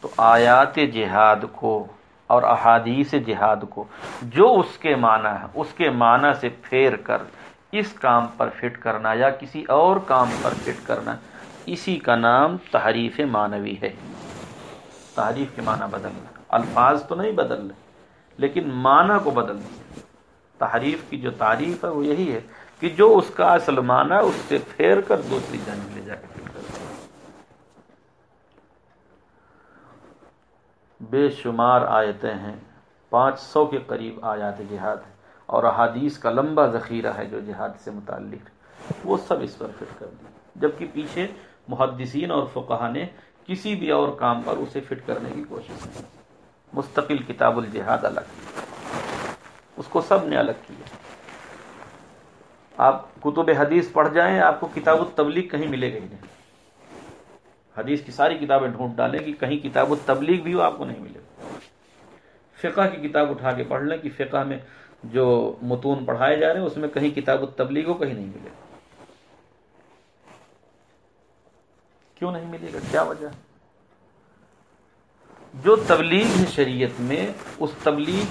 تو آیات جہاد کو اور احادیث جہاد کو جو اس کے معنی ہے اس کے معنی سے پھیر کر اس کام پر فٹ کرنا یا کسی اور کام پر فٹ کرنا، اسی کا نام تحریف معنوی ہے۔ تحریف کے معنی بدلنا الفاظ تو نہیں بدل رہے لیکن معنی کو بدلنا تحریف کی جو تعریف ہے وہ یہی ہے کہ جو اس کا اصل معنی اس سے پھیر کر دوسری جانب لے جا کے بے شمار آیتیں ہیں۔ پانچ سو کے قریب آیات جہاد ہے اور احادیث کا لمبا ذخیرہ ہے جو جہاد سے متعلق۔ وہ سب اس پر فٹ کر دی جبکہ پیچھے محدثین اور فقہ نے کسی بھی اور کام پر اسے فٹ کرنے کی کوشش کی مستقل کتاب الجہاد الگ۔ اس کو سب نے الگ کیا۔ آپ کتب حدیث پڑھ جائیں، آپ کو کتاب التبلیغ کہیں ملے گا ہی نہیں۔ حدیث کی ساری کتابیں ڈھونڈ ڈالیں کہ کہیں کتاب التبلیغ بھی ہو، آپ کو نہیں ملے۔ فقہ کی کتاب اٹھا کے پڑھ لیں کہ فقہ میں جو متون پڑھائے جا رہے ہیں، اس میں کہیں کتاب التبلیغ ہو، کہیں نہیں ملے۔ کیوں نہیں ملے گا؟ کیا وجہ؟ جو تبلیغ ہے شریعت میں، اس تبلیغ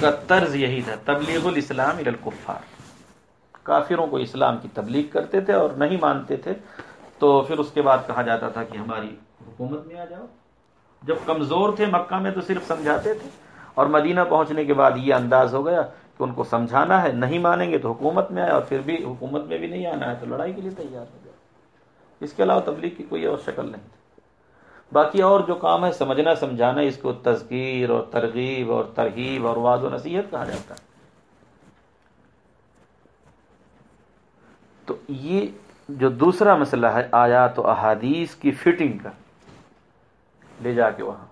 کا طرز یہی تھا، تبلیغ الاسلام الکفار کافروں کو اسلام کی تبلیغ کرتے تھے اور نہیں مانتے تھے، تو پھر اس کے بعد کہا جاتا تھا کہ ہماری حکومت میں آ جاؤ۔ جب کمزور تھے مکہ میں تو صرف سمجھاتے تھے، اور مدینہ پہنچنے کے بعد یہ انداز ہو گیا کہ ان کو سمجھانا ہے، نہیں مانیں گے تو حکومت میں آئے اور پھر بھی حکومت میں بھی نہیں آنا ہے، تو لڑائی کے لیے تیار ہو گیا اس کے علاوہ تبلیغ کی کوئی اور شکل نہیں تھی۔ باقی اور جو کام ہے، سمجھنا، سمجھانا، اس کو تذکیر اور ترغیب اور ترغیب اور واض و نصیحت کہا جاتا ہے۔ تو یہ جو دوسرا مسئلہ ہے، آیات و احادیث کی فٹنگ کا، لے جا کے وہاں۔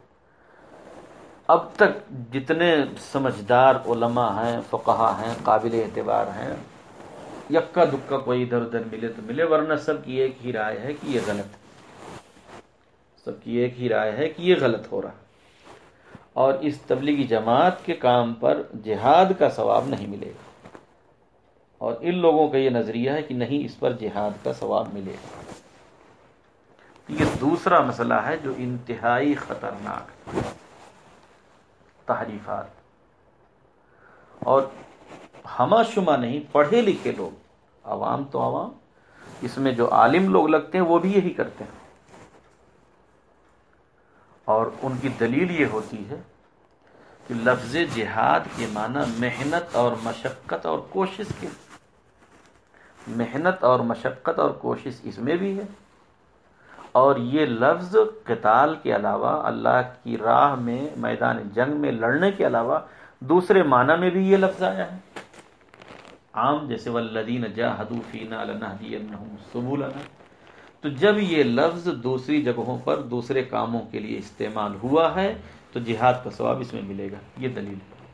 اب تک جتنے سمجھدار علماء ہیں فقہ ہیں، قابل اعتبار ہیں یکا دکا کوئی ادھر ادھر ملے تو ملے، ورنہ سب کی ایک ہی رائے ہے کہ یہ غلط سب کی ایک ہی رائے ہے کہ یہ غلط ہو رہا اور اس تبلیغی جماعت کے کام پر جہاد کا ثواب نہیں ملے گا۔ اور ان لوگوں کا یہ نظریہ ہے کہ نہیں، اس پر جہاد کا ثواب ملے گا۔ یہ دوسرا مسئلہ ہے جو انتہائی خطرناک تحریفات۔ اور ہما شمہ نہیں، پڑھے لکھے لوگ۔ عوام تو عوام، اس میں جو عالم لوگ لگتے ہیں وہ بھی یہی کرتے ہیں۔ اور ان کی دلیل یہ ہوتی ہے کہ لفظ جہاد کے معنی محنت اور مشقت اور کوشش کے۔ محنت اور مشقت اور کوشش اس میں بھی ہے۔ اور یہ لفظ قتال کے علاوہ، اللہ کی راہ میں، میدان جنگ میں لڑنے کے علاوہ، دوسرے معنی میں بھی یہ لفظ آیا ہے۔ عام جیسے ولدین جاہدو فینا لنہدینہم سبولنا تو جب یہ لفظ دوسری جگہوں پر دوسرے کاموں کے لیے استعمال ہوا ہے، تو جہاد کا ثواب اس میں ملے گا۔ یہ دلیل۔ ہے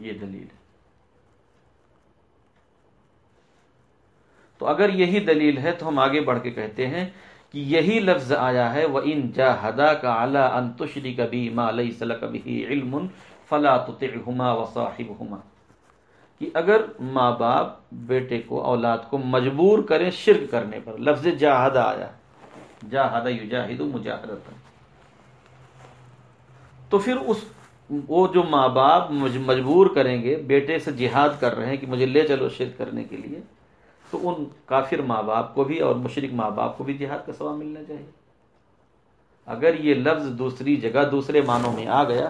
یہ دلیل۔ ہے تو اگر یہی دلیل ہے، تو ہم آگے بڑھ کے کہتے ہیں کہ یہی لفظ آیا ہے وہ ان جا ہدا کا اعلیٰ انتشری کبھی مالی صلاح کبھی علم فلا تما ہما کہ اگر ماں باپ بیٹے کو اولاد کو مجبور کریں شرک کرنے پر۔ لفظ جاہد آیا۔ جاہد یجاہد مجاہدت تو پھر اس وہ جو ماں باپ مجبور کریں گے، بیٹے سے جہاد کر رہے ہیں کہ مجھے لے چلو شرک کرنے کے لیے، تو ان کافر ماں باپ کو بھی اور مشرق ماں باپ کو بھی جہاد کا ثواب ملنا چاہیے۔ اگر یہ لفظ دوسری جگہ دوسرے معنوں میں آ گیا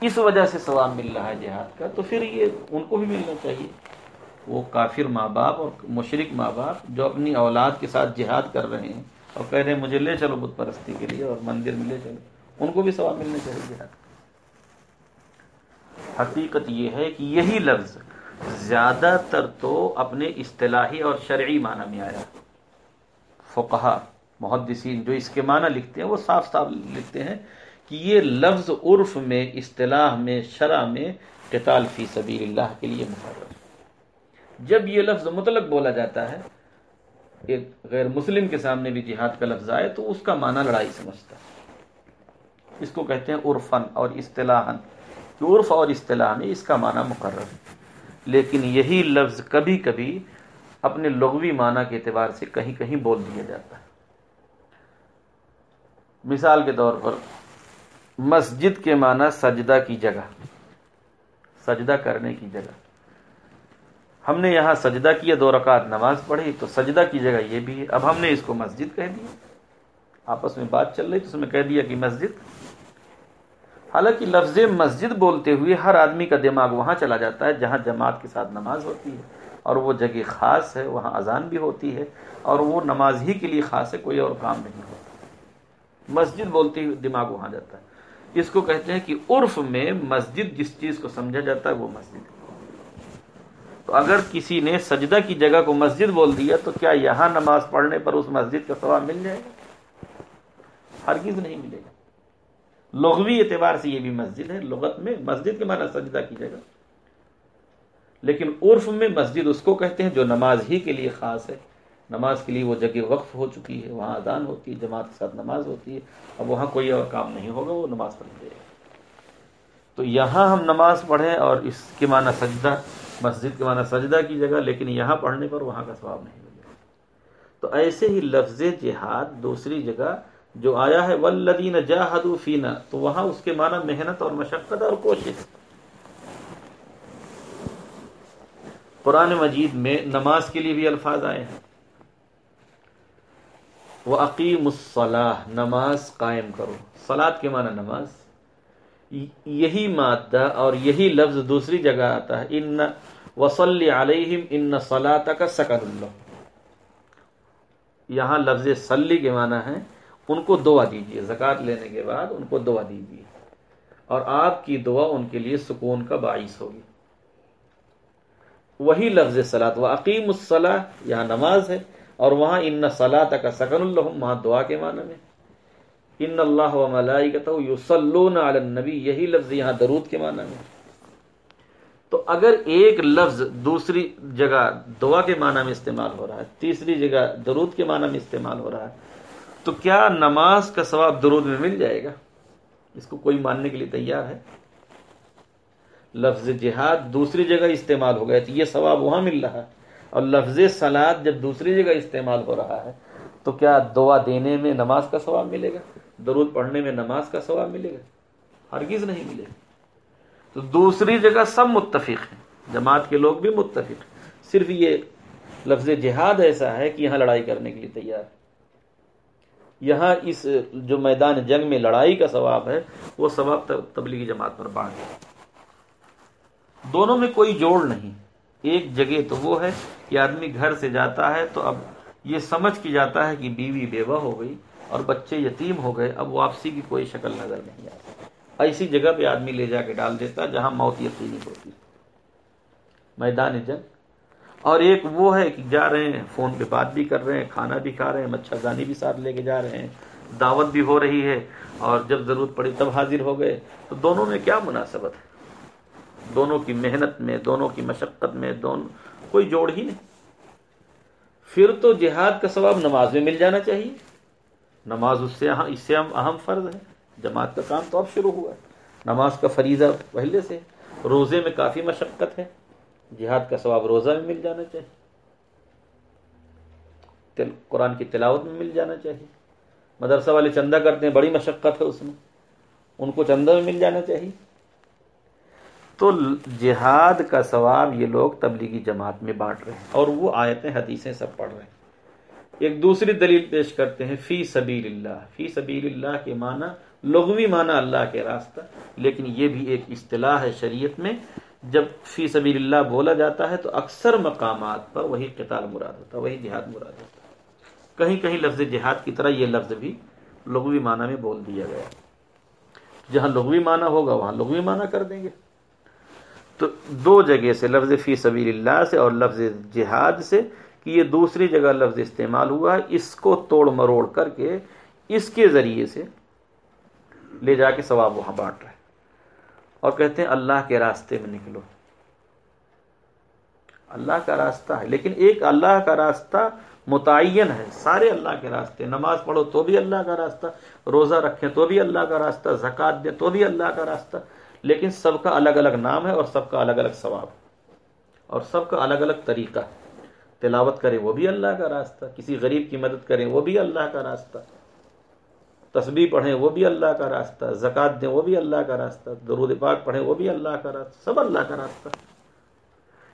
اس وجہ سے ثواب مل رہا ہے جہاد کا، تو پھر یہ ان کو بھی ملنا چاہیے۔ وہ کافر ماں باپ اور مشرق ماں باپ جو اپنی اولاد کے ساتھ جہاد کر رہے ہیں اور کہہ رہے ہیں، مجھے لے چلو بت پرستی کے لیے اور مندر میں لے چلو۔ ان کو بھی ثواب ملنا چاہیے جہاد۔ حقیقت یہ ہے کہ یہی لفظ زیادہ تر تو اپنے اصطلاحی اور شرعی معنی میں آیا۔ فقہ محدثین جو اس کے معنی لکھتے ہیں، وہ صاف صاف لکھتے ہیں۔ کہ یہ لفظ عرف میں، اصطلاح میں شرح میں قتال فی سبیل اللہ کے لیے مقرر جب یہ لفظ مطلق بولا جاتا ہے، ایک غیر مسلم کے سامنے بھی جہاد کا لفظ آئے تو اس کا معنی لڑائی سمجھتا ہے۔ اس کو کہتے ہیں عرفن اور اصطلاحاً۔ عرف اور اصطلاح میں اس کا معنی مقرر ہے۔ لیکن یہی لفظ کبھی کبھی اپنے لغوی معنی کے اعتبار سے کہیں کہیں بول دیا جاتا ہے۔ مثال کے طور پر مسجد کے معنی سجدہ کی جگہ۔ سجدہ کرنے کی جگہ۔ ہم نے یہاں سجدہ کیا دو رکعت نماز پڑھی تو سجدہ کی جگہ یہ بھی ہے۔ اب ہم نے اس کو مسجد کہہ دیا۔ آپس میں بات چل رہی تو اس میں کہہ دیا کہ مسجد۔ حالانکہ لفظ مسجد بولتے ہوئے ہر آدمی کا دماغ وہاں چلا جاتا ہے جہاں جماعت کے ساتھ نماز ہوتی ہے۔ اور وہ جگہ خاص ہے، وہاں اذان بھی ہوتی ہے۔ اور وہ نماز ہی کے لیے خاص ہے، کوئی اور کام نہیں ہوتا۔ مسجد بولتے ہوئے دماغ وہاں جاتا ہے۔ اس کو کہتے ہیں کہ عرف میں مسجد جس چیز کو سمجھا جاتا ہے وہ مسجد تو اگر کسی نے سجدہ کی جگہ کو مسجد بول دیا تو کیا یہاں نماز پڑھنے پر اس مسجد کا ثواب مل جائے گا؟ ہرگز نہیں ملے گا۔ لغوی اعتبار سے یہ بھی مسجد ہے، لغت میں مسجد کے معنی سجدہ کی جگہ۔ لیکن عرف میں مسجد اس کو کہتے ہیں جو نماز ہی کے لیے خاص ہے۔ نماز کے لیے وہ جگہ وقف ہو چکی ہے، وہاں اذان ہوتی ہے، جماعت کے ساتھ نماز ہوتی ہے، اب وہاں کوئی اور کام نہیں ہوگا، وہ نماز پڑھ جائے گا تو یہاں ہم نماز پڑھیں اور اس کے معنی سجدہ، مسجد کے معنی سجدہ کی جگہ، لیکن یہاں پڑھنے پر وہاں کا ثواب نہیں ملے گا۔ تو ایسے ہی لفظ جہاد دوسری جگہ جو آیا ہے ولدین جاہدو فینا تو وہاں اس کے معنی محنت اور مشقت اور کوشش۔ قرآن مجید میں نماز کے لیے بھی الفاظ آئے ہیں۔ وہ عقیم الصلاح نماز قائم کرو۔ سلاد کے معنی نماز۔ یہی مادہ اور یہی لفظ دوسری جگہ آتا ہے۔ ان وسلی علیہم ان سلاط کا سکن اللہ یہاں لفظ سلی کے معنی ہے۔ ان کو دعا دیجیے زکوٰۃ لینے کے بعد ان کو دعا دیجیے اور آپ کی دعا ان کے لیے سکون کا باعث ہوگی۔ وہی لفظ سلاد و عقیم الصلاح یہاں نماز ہے۔ اور وہاں ان سلاط کا سکن اللہ وہاں دعا کے معنی میں۔ ان اللہ و ملائی النبی، یہی لفظ یہاں درود کے معنی میں۔ تو اگر ایک لفظ دوسری جگہ دعا کے معنی میں استعمال ہو رہا ہے، تیسری جگہ درود کے معنی میں استعمال ہو رہا ہے، تو کیا نماز کا ثواب درود میں مل جائے گا؟ اس کو کوئی ماننے کے لیے تیار ہے؟ لفظ جہاد دوسری جگہ استعمال ہو گیا تو یہ ثواب وہاں مل رہا ہے۔ اور لفظ سلاد جب دوسری جگہ استعمال ہو رہا ہے، تو کیا دعا دینے میں نماز کا ثواب ملے گا؟ درود پڑھنے میں نماز کا ثواب ملے گا؟ ہرگز نہیں ملے گا۔ تو دوسری جگہ سب متفق ہیں۔ جماعت کے لوگ بھی متفق صرف یہ لفظ جہاد ایسا ہے کہ یہاں لڑائی کرنے کے لیے تیار ہے یہاں اس جو میدان جنگ میں لڑائی کا ثواب ہے، وہ ثواب تبلیغی جماعت پر بانٹ گیا دونوں میں کوئی جوڑ نہیں۔ ایک جگہ تو وہ ہے کہ آدمی گھر سے جاتا ہے تو اب یہ سمجھ کی جاتا ہے کہ بیوی بیوہ ہو گئی اور بچے یتیم ہو گئے، اب واپسی کی کوئی شکل نظر نہیں آتی۔ ایسی جگہ پہ آدمی لے جا کے ڈال دیتا جہاں موت یقینی ہوتی۔ میدان جنگ۔ اور ایک وہ ہے کہ جا رہے ہیں، فون پہ بات بھی کر رہے ہیں، کھانا بھی کھا رہے ہیں مچھردانی بھی ساتھ لے کے جا رہے ہیں، دعوت بھی ہو رہی ہے۔ اور جب ضرورت پڑی تب حاضر ہو گئے۔ تو دونوں میں کیا مناسبت ہے؟ دونوں کی محنت میں، دونوں کی مشقت میں دونوں کوئی جوڑ ہی نہیں۔ پھر تو جہاد کا ثواب نماز میں مل جانا چاہیے۔ نماز اس سے اس سے اہم فرض ہے۔ جماعت کا کام تو اب شروع ہوا ہے۔ نماز کا فریضہ پہلے سے روزے میں کافی مشقت ہے۔ جہاد کا ثواب روزہ میں مل جانا چاہیے۔ قرآن کی تلاوت میں مل جانا چاہیے۔ مدرسہ والے چندہ کرتے ہیں، بڑی مشقت ہے اس میں۔ ان کو چندہ میں مل جانا چاہیے۔ تو جہاد کا ثواب یہ لوگ تبلیغی جماعت میں بانٹ رہے ہیں اور وہ آیتیں حدیثیں سب پڑھ رہے ہیں۔ ایک دوسری دلیل پیش کرتے ہیں، فی سبیل اللہ۔ فی سبیل اللہ کے معنی لغوی معنی اللہ کے راستہ، لیکن یہ بھی ایک اصطلاح ہے شریعت میں۔ جب فی سبیل اللہ بولا جاتا ہے تو اکثر مقامات پر وہی قتال مراد ہوتا ہے، وہی جہاد مراد ہوتا ہے۔ کہیں کہیں لفظ جہاد کی طرح یہ لفظ بھی لغوی معنی میں بول دیا گیا۔ جہاں لغوی معنی ہوگا، وہاں لغوی معنی کر دیں گے۔ تو دو جگہ سے، لفظ فی سبیل اللہ سے اور لفظ جہاد سے، کہ یہ دوسری جگہ لفظ استعمال ہوا ہے اس کو توڑ مروڑ کر کے اس کے ذریعے سے لے جا کے ثواب وہاں بانٹ رہے اور کہتے ہیں اللہ کے راستے میں نکلو۔ اللہ کا راستہ ہے، لیکن ایک اللہ کا راستہ متعین ہے۔ سارے اللہ کے راستے، نماز پڑھو تو بھی اللہ کا راستہ، روزہ رکھیں تو بھی اللہ کا راستہ، زکوٰۃ دیں تو بھی اللہ کا راستہ۔ لیکن سب کا الگ الگ نام ہے اور سب کا الگ الگ ثواب اور سب کا الگ الگ طریقہ تلاوت کریں وہ بھی اللہ کا راستہ، کسی غریب کی مدد کریں وہ بھی اللہ کا راستہ۔ تسبیح پڑھیں وہ بھی اللہ کا راستہ۔ زکوٰۃ دیں وہ بھی اللہ کا راستہ۔ درود پاک پڑھیں وہ بھی اللہ کا راستہ۔ سب اللہ کا راستہ۔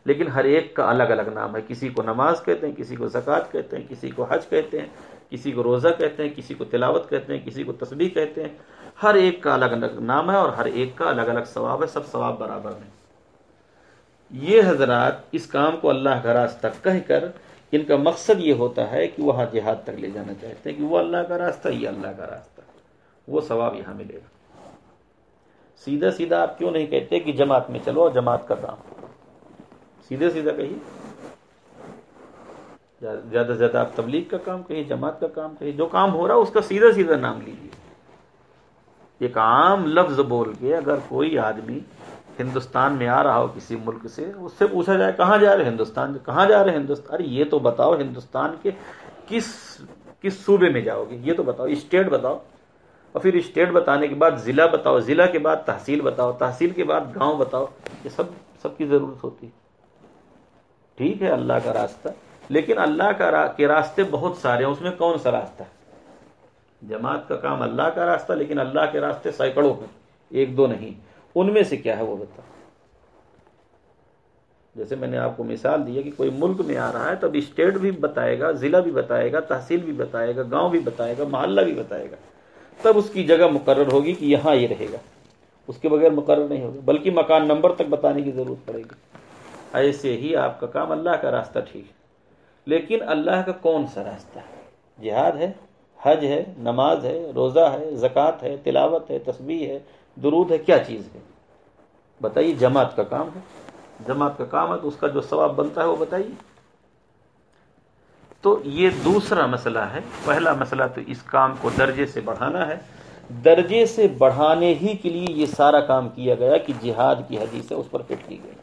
لیکن ہر ایک کا الگ الگ نام ہے۔ کسی کو نماز کہتے ہیں، کسی کو زکوٰۃ کہتے ہیں، کسی کو حج کہتے ہیں۔ کسی کو روزہ کہتے ہیں، کسی کو تلاوت کہتے ہیں، کسی کو تسبیح کہتے ہیں۔ ہر ایک کا الگ الگ نام ہے اور ہر ایک کا الگ الگ ثواب ہے، سب ثواب برابر ہیں۔ یہ حضرات اس کام کو اللہ کا راستہ کہہ کر ان کا مقصد یہ ہوتا ہے کہ وہاں جہاد تک لے جانا چاہتے ہیں کہ وہ اللہ کا راستہ، یہ اللہ کا راستہ۔ وہ ثواب یہاں ملے گا۔ سیدھا سیدھا آپ کیوں نہیں کہتے کہ جماعت میں چلو اور جماعت کا کام۔ سیدھے سیدھا کہیے۔ زیادہ سے زیادہ آپ تبلیغ کا کام کہیے جماعت کا کام کہیے جو کام ہو رہا اس کا سیدھا سیدھا نام لیجیے۔ ایک عام لفظ بول کے اگر کوئی آدمی ہندوستان میں آ رہا ہو کسی ملک سے، اس سے پوچھا جائے کہاں جا رہے ہندوستان؟ کہاں جا رہے ہندوستان؟ ارے، یہ تو بتاؤ ہندوستان کے کس کس صوبے میں جاؤ گے؟ یہ تو بتاؤ، اسٹیٹ بتاؤ۔ اور پھر اسٹیٹ بتانے کے بعد ضلع بتاؤ، ضلع کے بعد تحصیل بتاؤ، تحصیل کے بعد گاؤں بتاؤ، یہ سب سب کی ضرورت ہوتی ہے۔ ٹھیک ہے، اللہ کا راستہ۔ لیکن اللہ کا کے راستے بہت سارے ہیں، اس میں کون سا راستہ ہے؟ جماعت کا کام اللہ کا راستہ، لیکن اللہ کے راستے سینکڑوں ہیں، ایک دو نہیں۔ ان میں سے کیا ہے وہ بتا جیسے میں نے آپ کو مثال دی ہے کہ کوئی ملک میں آ رہا ہے، تب اسٹیٹ بھی بتائے گا، ضلع بھی بتائے گا، تحصیل بھی بتائے گا، گاؤں بھی بتائے گا، محلہ بھی بتائے گا۔ تب اس کی جگہ مقرر ہوگی کہ یہاں یہ رہے گا۔ اس کے بغیر مقرر نہیں ہوگا، بلکہ مکان نمبر تک بتانے کی ضرورت پڑے گی۔ ایسے ہی آپ کا کام اللہ کا راستہ ٹھیک ہے۔ لیکن اللہ کا کون سا راستہ ہے؟ جہاد ہے، حج ہے، نماز ہے، روزہ ہے، زکوٰۃ ہے، تلاوت ہے، تسبیح ہے، درود ہے، کیا چیز ہے؟ بتائیے، جماعت کا کام ہے۔ جماعت کا کام ہے تو اس کا جو ثواب بنتا ہے وہ بتائیے۔ تو یہ دوسرا مسئلہ ہے۔ پہلا مسئلہ تو اس کام کو درجے سے بڑھانا ہے۔ درجے سے بڑھانے ہی کے لیے یہ سارا کام کیا گیا کہ جہاد کی حدیث ہے اس پر فٹ کی گئی۔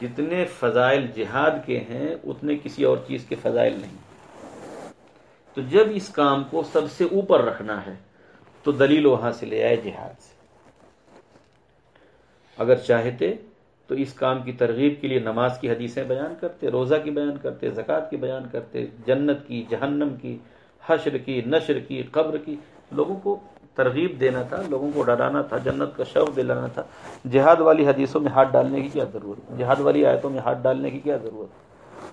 جتنے فضائل جہاد کے ہیں، اتنے کسی اور چیز کے فضائل نہیں۔ تو جب اس کام کو سب سے اوپر رکھنا ہے، تو دلیل وہاں سے لے آئے جہاد سے۔ اگر چاہتے، تو اس کام کی ترغیب کے لیے نماز کی حدیثیں بیان کرتے، روزہ کی بیان کرتے، زکوٰۃ کی بیان کرتے، جنت کی، جہنم کی، حشر کی، نشر کی، قبر کی، لوگوں کو ترغیب دینا تھا، لوگوں کو ڈرانا تھا، جنت کا شوق دلانا تھا۔ جہاد والی حدیثوں میں ہاتھ ڈالنے کی کیا ضرورت جہاد والی آیتوں میں ہاتھ ڈالنے کی کیا ضرورت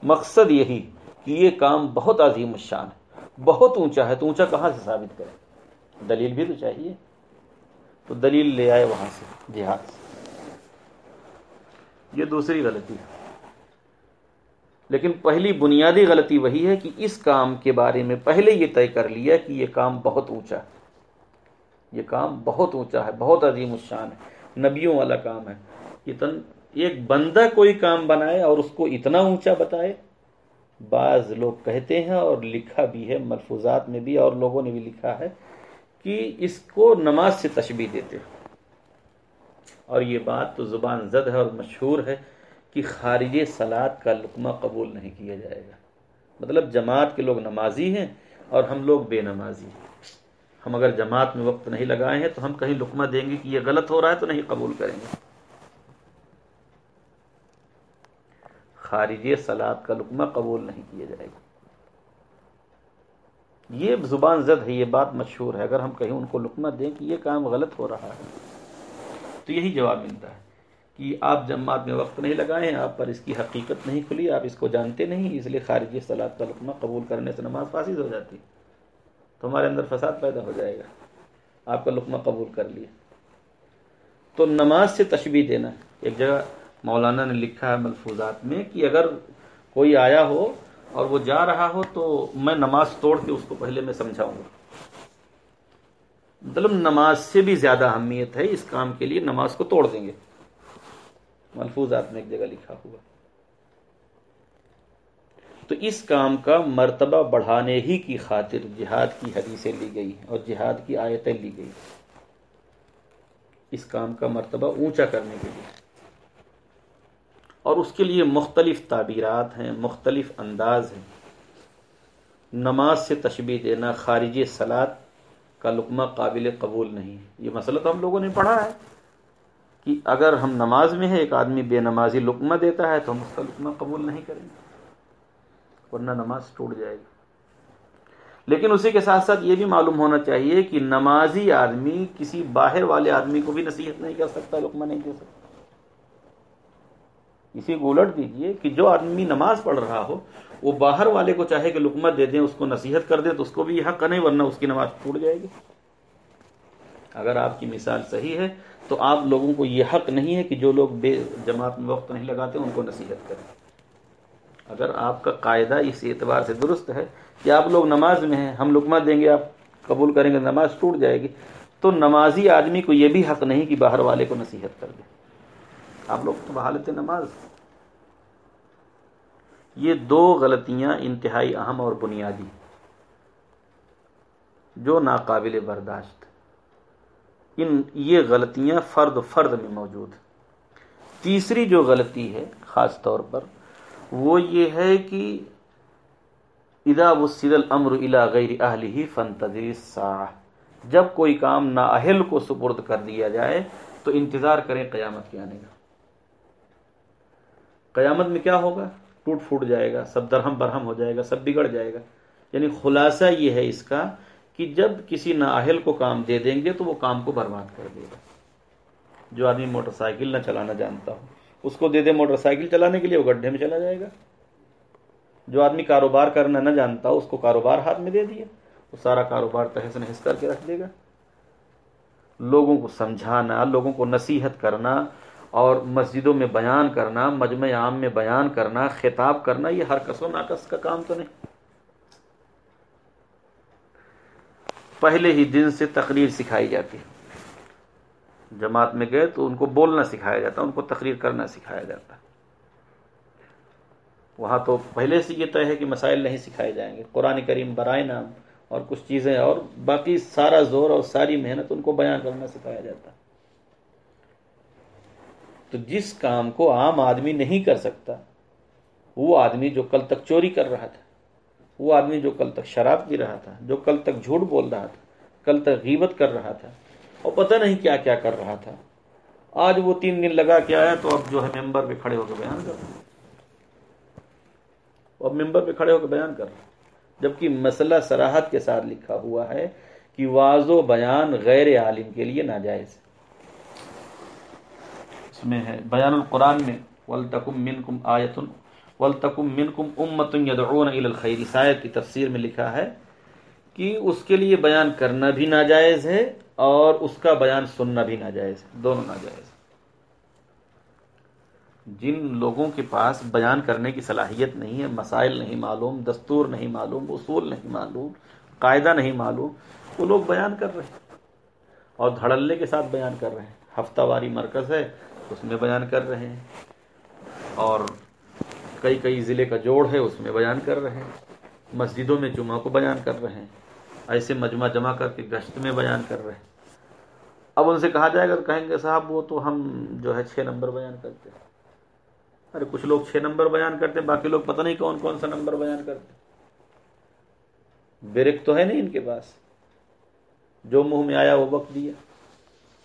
مقصد یہی کہ یہ کام بہت عظیم الشان ہے۔ بہت اونچا ہے، تو اونچا کہاں سے ثابت کرے؟ دلیل بھی تو چاہیے۔ تو دلیل لے آئے وہاں سے، جہاد سے۔ یہ دوسری غلطی ہے۔ لیکن پہلی بنیادی غلطی وہی ہے کہ اس کام کے بارے میں پہلے یہ طے کر لیا کہ یہ کام بہت اونچا ہے۔ یہ کام بہت اونچا ہے، بہت عظیم الشان ہے۔ نبیوں والا کام ہے۔ اتن ایک بندہ کوئی کام بنائے اور اس کو اتنا اونچا بتائے، بعض لوگ کہتے ہیں اور لکھا بھی ہے، ملفوظات میں بھی اور لوگوں نے بھی لکھا ہے کہ اس کو نماز سے تشبیح دیتے اور یہ بات تو زبان زد ہے اور مشہور ہے کہ خارج سلاد کا لقمہ قبول نہیں کیا جائے گا۔ مطلب جماعت کے لوگ نمازی ہیں اور ہم لوگ بے نمازی ہیں۔ ہم اگر جماعت میں وقت نہیں لگائے ہیں تو ہم کہیں لقمہ دیں گے کہ یہ غلط ہو رہا ہے تو نہیں قبول کریں گے۔ خارج سلاد کا لقمہ قبول نہیں کیا جائے گا۔ یہ زبان زد ہے، یہ بات مشہور ہے۔ اگر ہم کہیں ان کو لقمہ دیں کہ یہ کام غلط ہو رہا ہے، تو یہی جواب ملتا ہے کہ آپ جماعت میں وقت نہیں لگائے ہیں، آپ پر اس کی حقیقت نہیں کھلی، آپ اس کو جانتے نہیں، اس لیے خارجی سلاد کا لقمہ قبول کرنے سے نماز فاسد ہو جاتی۔ تو ہمارے اندر فساد پیدا ہو جائے گا۔ آپ کا لقمہ قبول کر لیا۔ تو نماز سے تشبیح دینا۔ ایک جگہ مولانا نے لکھا ہے ملفوظات میں کہ اگر کوئی آیا ہو اور وہ جا رہا ہو تو میں نماز توڑ کے اس کو پہلے میں سمجھاؤں گا۔ مطلب نماز سے بھی زیادہ اہمیت ہے اس کام کے لیے نماز کو توڑ دیں گے۔ ملفوظات میں ایک جگہ لکھا ہوا۔ تو اس کام کا مرتبہ بڑھانے ہی کی خاطر جہاد کی حدیثیں لی گئی اور جہاد کی آیتیں لی گئی اس کام کا مرتبہ اونچا کرنے کے لیے۔ اور اس کے لیے مختلف تعبیرات ہیں، مختلف انداز ہیں۔ نماز سے تشبیح دینا، خارج سلاد کا لقمہ قابل قبول نہیں یہ مسئلہ تو ہم لوگوں نے پڑھا ہے کہ اگر ہم نماز میں ہے ایک آدمی بے نمازی لقمہ دیتا ہے تو ہم اس کا لقمہ قبول نہیں کریں گے۔ ورنہ نماز ٹوٹ جائے گی۔ لیکن اسی کے ساتھ ساتھ یہ بھی معلوم ہونا چاہیے کہ نمازی آدمی کسی باہر والے آدمی کو بھی نصیحت نہیں کر سکتا، لقمہ نہیں دے سکتا۔ اسی کو الٹ دیجیے کہ جو آدمی نماز پڑھ رہا ہو، وہ باہر والے کو چاہے کہ لقمہ دے دیں اس کو نصیحت کر دیں تو اس کو بھی یہ حق نہیں، ورنہ اس کی نماز ٹوٹ جائے گی۔ اگر آپ کی مثال صحیح ہے تو آپ لوگوں کو یہ حق نہیں ہے کہ جو لوگ بے جماعت میں وقت نہیں لگاتے، ان کو نصیحت کریں۔ اگر آپ کا قاعدہ اس اعتبار سے درست ہے کہ آپ لوگ نماز میں ہیں، ہم لقمہ دیں گے، آپ قبول کریں گے، نماز ٹوٹ جائے گی، تو نمازی آدمی کو یہ بھی حق نہیں کہ باہر والے کو نصیحت کر دے۔ آپ لوگ تو بحالت نماز یہ دو غلطیاں انتہائی اہم اور بنیادی جو ناقابل برداشت۔ ان، یہ غلطیاں فرد فرد میں موجود تیسری جو غلطی ہے، خاص طور پر وہ یہ ہے کہ ادا وسید الامر الا غیر اہل ہی فن جب کوئی کام نااہل کو سپرد کر دیا جائے تو انتظار کریں قیامت کے آنے کا۔ قیامت میں کیا ہوگا؟ ٹوٹ پھوٹ جائے گا، سب درہم برہم ہو جائے گا، سب بگڑ جائے گا۔ یعنی خلاصہ یہ ہے اس کا کہ جب کسی نااہل کو کام دے دیں گے تو وہ کام کو برباد کر دے گا۔ جو آدمی موٹر سائیکل نہ چلانا جانتا ہو۔ اس کو دے دے موٹر سائیکل چلانے کے لیے، وہ گڈھے میں چلا جائے گا۔ جو آدمی کاروبار کرنا نہ جانتا، اس کو کاروبار ہاتھ میں دے دیا۔ وہ سارا کاروبار تحس نحس کر کے رکھ دے گا۔ لوگوں کو سمجھانا، لوگوں کو نصیحت کرنا اور مسجدوں میں بیان کرنا، مجمع عام میں بیان کرنا، خطاب کرنا، یہ ہر کس و ناقص کا کام تو نہیں۔ پہلے ہی دن سے تقریر سکھائی جاتی ہے۔ جماعت میں گئے تو ان کو بولنا سکھایا جاتا ان کو تقریر کرنا سکھایا جاتا وہاں تو پہلے سے یہ طے ہے کہ مسائل نہیں سکھائے جائیں گے۔ قرآن کریم برائے نام اور کچھ چیزیں اور باقی سارا زور اور ساری محنت ان کو بیان کرنا سکھایا جاتا۔ تو جس کام کو عام آدمی نہیں کر سکتا، وہ آدمی جو کل تک چوری کر رہا تھا، وہ آدمی جو کل تک شراب پی رہا تھا، جو کل تک جھوٹ بول رہا تھا، کل تک غیبت کر رہا تھا اور پتہ نہیں کیا کیا کر رہا تھا۔ آج وہ تین دن لگا کے آیا تو اب جو ہے ممبر پہ کھڑے ہو کے بیان کر رہا اب ممبر پہ کھڑے ہو کے بیان کر رہا جبکہ مسئلہ سراحت کے ساتھ لکھا ہوا ہے کہ واض و بیان غیر عالم کے لیے ناجائز۔ اس میں ہے، بیان القرآن میں ولتکم منکم آیتن ولتکم منکم امت یدعون الى الخیر سایت کی تفسیر میں لکھا ہے کہ اس کے لیے بیان کرنا بھی ناجائز ہے۔ اور اس کا بیان سننا بھی ناجائز ہے، دونوں ناجائز جن لوگوں کے پاس بیان کرنے کی صلاحیت نہیں ہے، مسائل نہیں معلوم، دستور نہیں معلوم، اصول نہیں معلوم، قاعدہ نہیں معلوم، وہ لوگ بیان کر رہے ہیں۔ اور دھڑلے کے ساتھ بیان کر رہے ہیں۔ ہفتہ واری مرکز ہے، اس میں بیان کر رہے ہیں۔ اور کئی کئی ضلع کا جوڑ ہے، اس میں بیان کر رہے ہیں۔ مسجدوں میں جمعہ کو بیان کر رہے ہیں۔ ایسے مجمع جمع کر کے گشت میں بیان کر رہے ہیں۔ اب ان سے کہا جائے گا تو کہیں گے صاحب وہ تو ہم جو ہے چھ نمبر بیان کرتے ہیں۔ ارے کچھ لوگ چھ نمبر بیان کرتے ہیں، باقی لوگ پتہ نہیں کون کون سا نمبر بیان کرتے بریک تو ہے نہیں ان کے پاس۔ جو منہ میں آیا وہ وقت دیا۔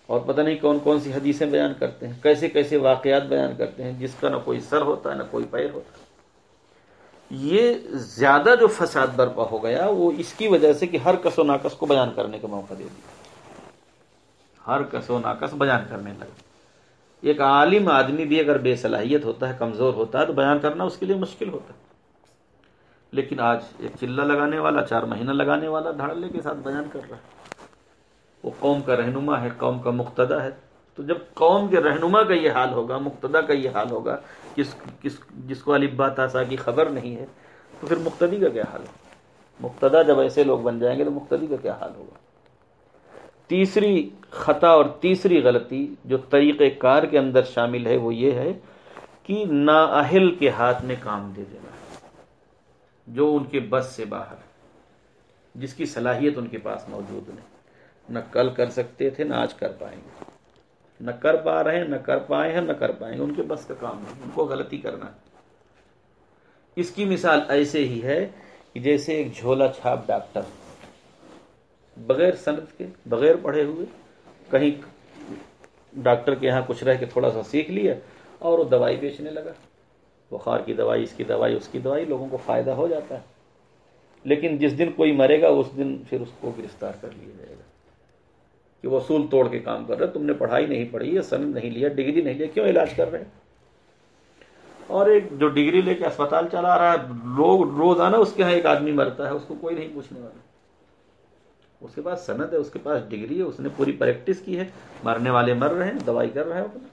اور پتہ نہیں کون کون سی حدیثیں بیان کرتے ہیں۔ کیسے کیسے واقعات بیان کرتے ہیں۔ جس کا نہ کوئی سر ہوتا ہے نہ کوئی پیر ہوتا۔ ہے یہ زیادہ جو فساد برپا ہو گیا، وہ اس کی وجہ سے کہ ہر کس و ناقص کو بیان کرنے کا موقع دے دیا۔ ہر کس و ناقص بیان کرنے لگا۔ ایک عالم آدمی بھی اگر بے صلاحیت ہوتا ہے، کمزور ہوتا ہے، تو بیان کرنا اس کے لیے مشکل ہوتا ہے۔ لیکن آج ایک چلہ لگانے والا، چار مہینہ لگانے والا دھڑلے کے ساتھ بیان کر رہا ہے۔ وہ قوم کا رہنما ہے، قوم کا مقتدا ہے۔ تو جب قوم کے رہنما کا یہ حال ہوگا مقتدا کا یہ حال ہوگا کس کس جس کو البا تاسا کی خبر نہیں ہے، تو پھر مقتدی کا کیا حال ہوگا مقتدا جب ایسے لوگ بن جائیں گے تو مقتدی کا کیا حال ہوگا؟ تیسری خطا اور تیسری غلطی جو طریقہ کار کے اندر شامل ہے وہ یہ ہے کہ نااہل کے ہاتھ میں کام دے دینا، جو ان کے بس سے باہر، جس کی صلاحیت ان کے پاس موجود نہیں۔ نہ کل کر سکتے تھے، نہ آج کر پائیں گے۔ نہ کر پا رہے ہیں، نہ کر پائے ہیں، نہ کر پائیں گے ان کے بس کا کام نہیں ان کو غلطی کرنا ہے۔ اس کی مثال ایسے ہی ہے کہ جیسے ایک جھولا چھاپ ڈاکٹر بغیر صنعت کے، بغیر پڑھے ہوئے، کہیں ڈاکٹر کے یہاں کچھ رہ کے تھوڑا سا سیکھ لیا اور وہ دوائی بیچنے لگا۔ بخار کی دوائی، اس کی دوائی، اس کی دوائی، لوگوں کو فائدہ ہو جاتا ہے۔ لیکن جس دن کوئی مرے گا، اس دن پھر اس کو گرفتار کر لیا جائے گا۔ کہ وہ اصول توڑ کے کام کر رہے تم نے پڑھائی نہیں پڑھی ہے سند نہیں لیا، ڈگری نہیں لیا، کیوں علاج کر رہے ہیں؟ اور ایک جو ڈگری لے کے اسپتال چلا رہا ہے، لوگ روزانہ اس کے یہاں ایک آدمی مرتا ہے، اس کو کوئی نہیں پوچھنے والا۔ اس کے پاس سند ہے، اس کے پاس ڈگری ہے، اس نے پوری پریکٹس کی ہے، مرنے والے مر رہے ہیں، دوائی کر رہے ہیں اپنا۔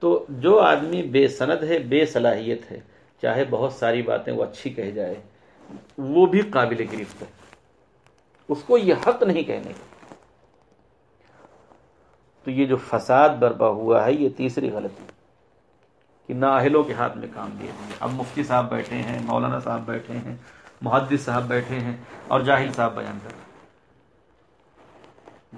تو جو آدمی بے سند ہے، بے صلاحیت ہے، چاہے بہت ساری باتیں وہ اچھی کہہ جائے، وہ بھی قابل گرفت ہے۔ اس کو یہ حق نہیں کہنے تو یہ جو فساد برپا ہوا ہے، یہ تیسری غلطی کہ نااہلوں کے ہاتھ میں کام دیا دیا اب مفتی صاحب بیٹھے ہیں، مولانا صاحب بیٹھے ہیں، محدث صاحب بیٹھے ہیں اور جاہل صاحب بیان کر رہے ہیں۔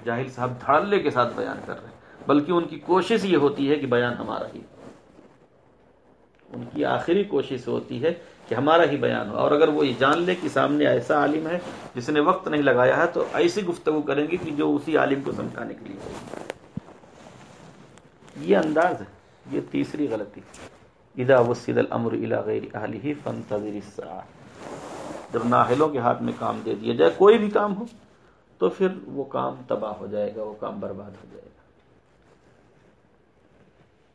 جاہل صاحب دھڑلے کے ساتھ بیان کر رہے ہیں، بلکہ ان کی کوشش یہ ہوتی ہے کہ بیان ہمارا ہی ان کی آخری کوشش ہوتی ہے کہ ہمارا ہی بیان ہو۔ اور اگر وہ یہ جان لے کہ سامنے ایسا عالم ہے جس نے وقت نہیں لگایا ہے، تو ایسی گفتگو کریں گے کہ جو اسی عالم کو سمجھانے کے لیے۔ یہ انداز ہے۔ یہ تیسری غلطی۔ ادا وسید الامر الى غیر اہلی فنتظر الساعه جب ناہلوں کے ہاتھ میں کام دے دیا جائے، کوئی بھی کام ہو، تو پھر وہ کام تباہ ہو جائے گا، وہ کام برباد ہو جائے گا۔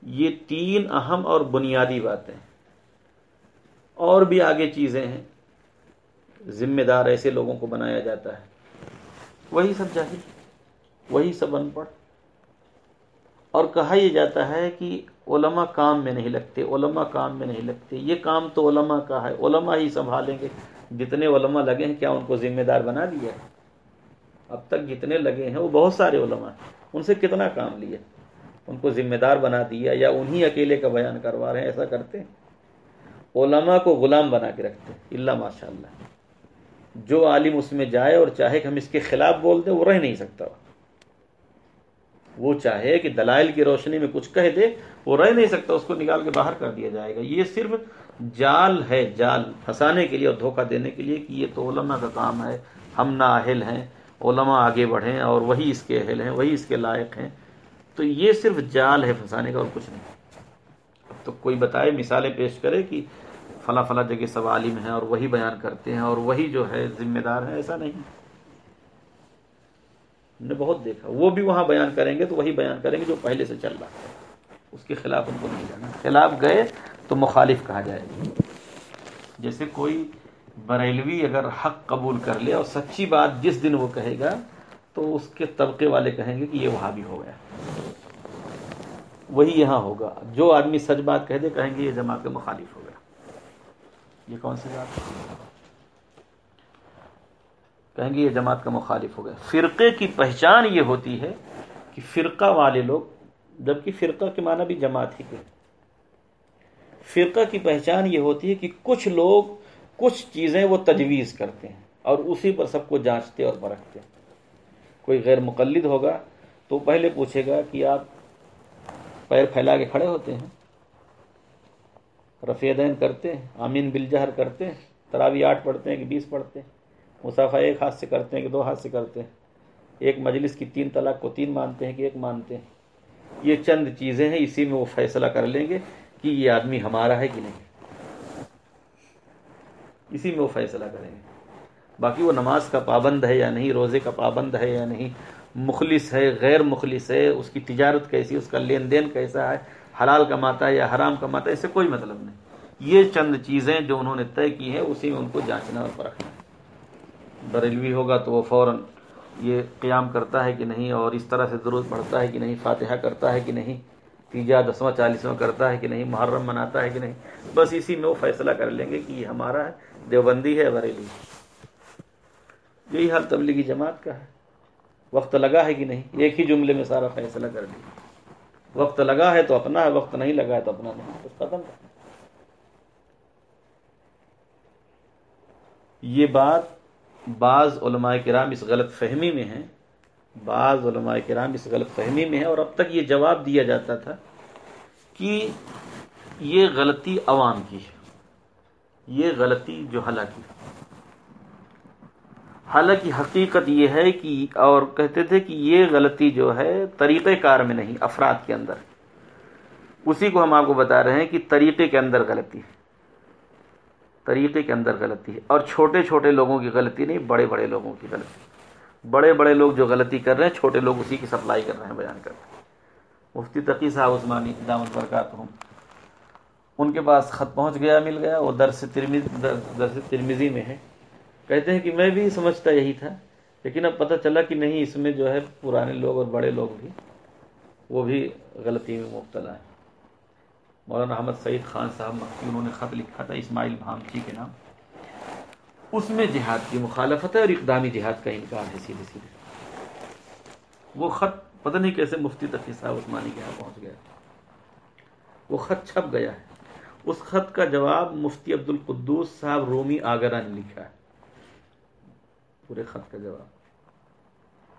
یہ تین اہم اور بنیادی باتیں اور بھی آگے چیزیں ہیں۔ ذمہ دار ایسے لوگوں کو بنایا جاتا ہے۔ وہی سب جاہل، وہی سب ان پڑھ۔ اور کہا یہ جاتا ہے کہ علماء کام میں نہیں لگتے، علماء کام میں نہیں لگتے۔ یہ کام تو علماء کا ہے، علماء ہی سنبھالیں گے۔ جتنے علماء لگے ہیں، کیا ان کو ذمہ دار بنا دیا ہے؟ اب تک جتنے لگے ہیں، وہ بہت سارے علماء ہیں۔ ان سے کتنا کام لیا؟ ان کو ذمہ دار بنا دیا یا انہی اکیلے کا بیان کروا رہے ہیں، ایسا کرتے علماء کو غلام بنا کے رکھتے اللہ ماشاء اللہ جو عالم اس میں جائے اور چاہے کہ ہم اس کے خلاف بول دیں، وہ رہ نہیں سکتا۔ وہ چاہے کہ دلائل کی روشنی میں کچھ کہہ دے، وہ رہ نہیں سکتا، اس کو نکال کے باہر کر دیا جائے گا۔ یہ صرف جال ہے، جال پھنسانے کے لیے اور دھوکہ دینے کے لیے کہ یہ تو علماء کا کام ہے۔ ہم نہ اہل ہیں، علماء آگے بڑھیں اور وہی اس کے اہل ہیں، وہی اس کے لائق ہیں۔ تو یہ صرف جال ہے پھنسانے کا اور کچھ نہیں۔ اب تو کوئی بتائے، مثالیں پیش کرے کہ فلاں فلاں جگہ سب عالم ہیں اور وہی بیان کرتے ہیں اور وہی جو ہے ذمہ دار ہے ایسا نہیں۔ ہم نے بہت دیکھا، وہ بھی وہاں بیان کریں گے تو وہی بیان کریں گے جو پہلے سے چل رہا ہے۔ اس کے خلاف ان کو نہیں جانا۔ خلاف گئے تو مخالف کہا جائے گا۔ جیسے کوئی بریلوی اگر حق قبول کر لے اور سچی بات جس دن وہ کہے گا تو اس کے طبقے والے کہیں گے کہ یہ وہاں بھی ہو گیا۔ وہی یہاں ہوگا۔ جو آدمی سچ بات کہہ دے، کہیں گے یہ جماعت کے مخالف ہو گیا۔ یہ کون سی بات؟ کہیں گے یہ جماعت کا مخالف ہو گیا۔ فرقے کی پہچان یہ ہوتی ہے کہ فرقہ والے لوگ، جبکہ فرقہ کے معنی بھی جماعت ہی کے۔ فرقہ کی پہچان یہ ہوتی ہے کہ کچھ لوگ کچھ چیزیں وہ تجویز کرتے ہیں اور اسی پر سب کو جانچتے اور پرکھتے ہیں۔ کوئی غیر مقلد ہوگا تو پہلے پوچھے گا کہ آپ پیر پھیلا کے کھڑے ہوتے ہیں۔ رفیع دین کرتے ہیں، آمین بلجہر کرتے ہیں، تراوی آٹھ پڑھتے ہیں کہ بیس پڑھتے ہیں۔ مسافہ ایک ہاتھ سے کرتے ہیں کہ دو ہاتھ سے کرتے ہیں۔ ایک مجلس کی تین طلاق کو تین مانتے ہیں کہ ایک مانتے ہیں۔ یہ چند چیزیں ہیں، اسی میں وہ فیصلہ کر لیں گے کہ یہ آدمی ہمارا ہے کہ نہیں۔ اسی میں وہ فیصلہ کریں گے۔ باقی وہ نماز کا پابند ہے یا نہیں، روزے کا پابند ہے یا نہیں مخلص ہے، غیر مخلص ہے، اس کی تجارت کیسی اس کا لین دین کیسا ہے، حلال کماتا ہے یا حرام کماتا ہے، اس سے کوئی مطلب نہیں۔ یہ چند چیزیں جو انہوں نے طے کی ہیں، اسی میں ان کو جانچنا اور پرکھنا ہے۔ بریلوی ہوگا تو وہ فوراً یہ قیام کرتا ہے کہ نہیں، اور اس طرح سے ضرورت پڑتا ہے کہ نہیں، فاتحہ کرتا ہے کہ نہیں، تیجا دسواں، چالیسواں کرتا ہے کہ نہیں، محرم مناتا ہے کہ نہیں۔ بس اسی میں وہ فیصلہ کر لیں گے کہ یہ ہمارا ہے، دیوبندی ہے بریلی یہی حال تبلیغی جماعت کا ہے۔ وقت لگا ہے کہ نہیں؟ ایک ہی جملے میں سارا فیصلہ کر دیا۔ وقت لگا ہے تو اپنا ہے، وقت نہیں لگا ہے تو اپنا نہیں۔ بس ختم کر یہ بات بعض علماء کرام اس غلط فہمی میں ہیں بعض علماء کرام اس غلط فہمی میں ہے اور اب تک یہ جواب دیا جاتا تھا کہ یہ غلطی عوام کی ہے۔ یہ غلطی جو حالانکہ حالانکہ حقیقت یہ ہے کہ اور کہتے تھے کہ یہ غلطی جو ہے طریقہ کار میں نہیں، افراد کے اندر۔ اسی کو ہم آپ کو بتا رہے ہیں کہ طریقے کے اندر غلطی ہے۔ طریقے کے اندر غلطی ہے۔ اور چھوٹے چھوٹے لوگوں کی غلطی نہیں، بڑے بڑے لوگوں کی غلطی۔ بڑے بڑے لوگ جو غلطی کر رہے ہیں، چھوٹے لوگ اسی کی سپلائی کر رہے ہیں، بیان کر رہے ہیں۔ مفتی تقی صاحب عثمانی دامت برکات ہوں۔ ان کے پاس خط پہنچ گیا، مل گیا۔ وہ درس درس ترمیزی میں ہے کہتے ہیں کہ میں بھی سمجھتا یہی تھا، لیکن اب پتہ چلا کہ نہیں، اس میں جو ہے پرانے لوگ اور بڑے لوگ بھی، وہ بھی غلطی میں مبتلا ہے مولانا احمد سعید خان صاحب مکی انہوں نے خط لکھا تھا، اسماعیل بھامچی کے نام۔ اس میں جہاد کی مخالفت ہے اور اقدامی جہاد کا انکار ہے، سیدھے سیدھے۔ وہ خط پتہ نہیں کیسے مفتی تقی صاحب عثمانی کے یہاں پہنچ گیا وہ خط چھپ گیا ہے۔ اس خط کا جواب مفتی عبد القدوس صاحب رومی آگرہ نے لکھا ہے۔ پورے خط کا جواب۔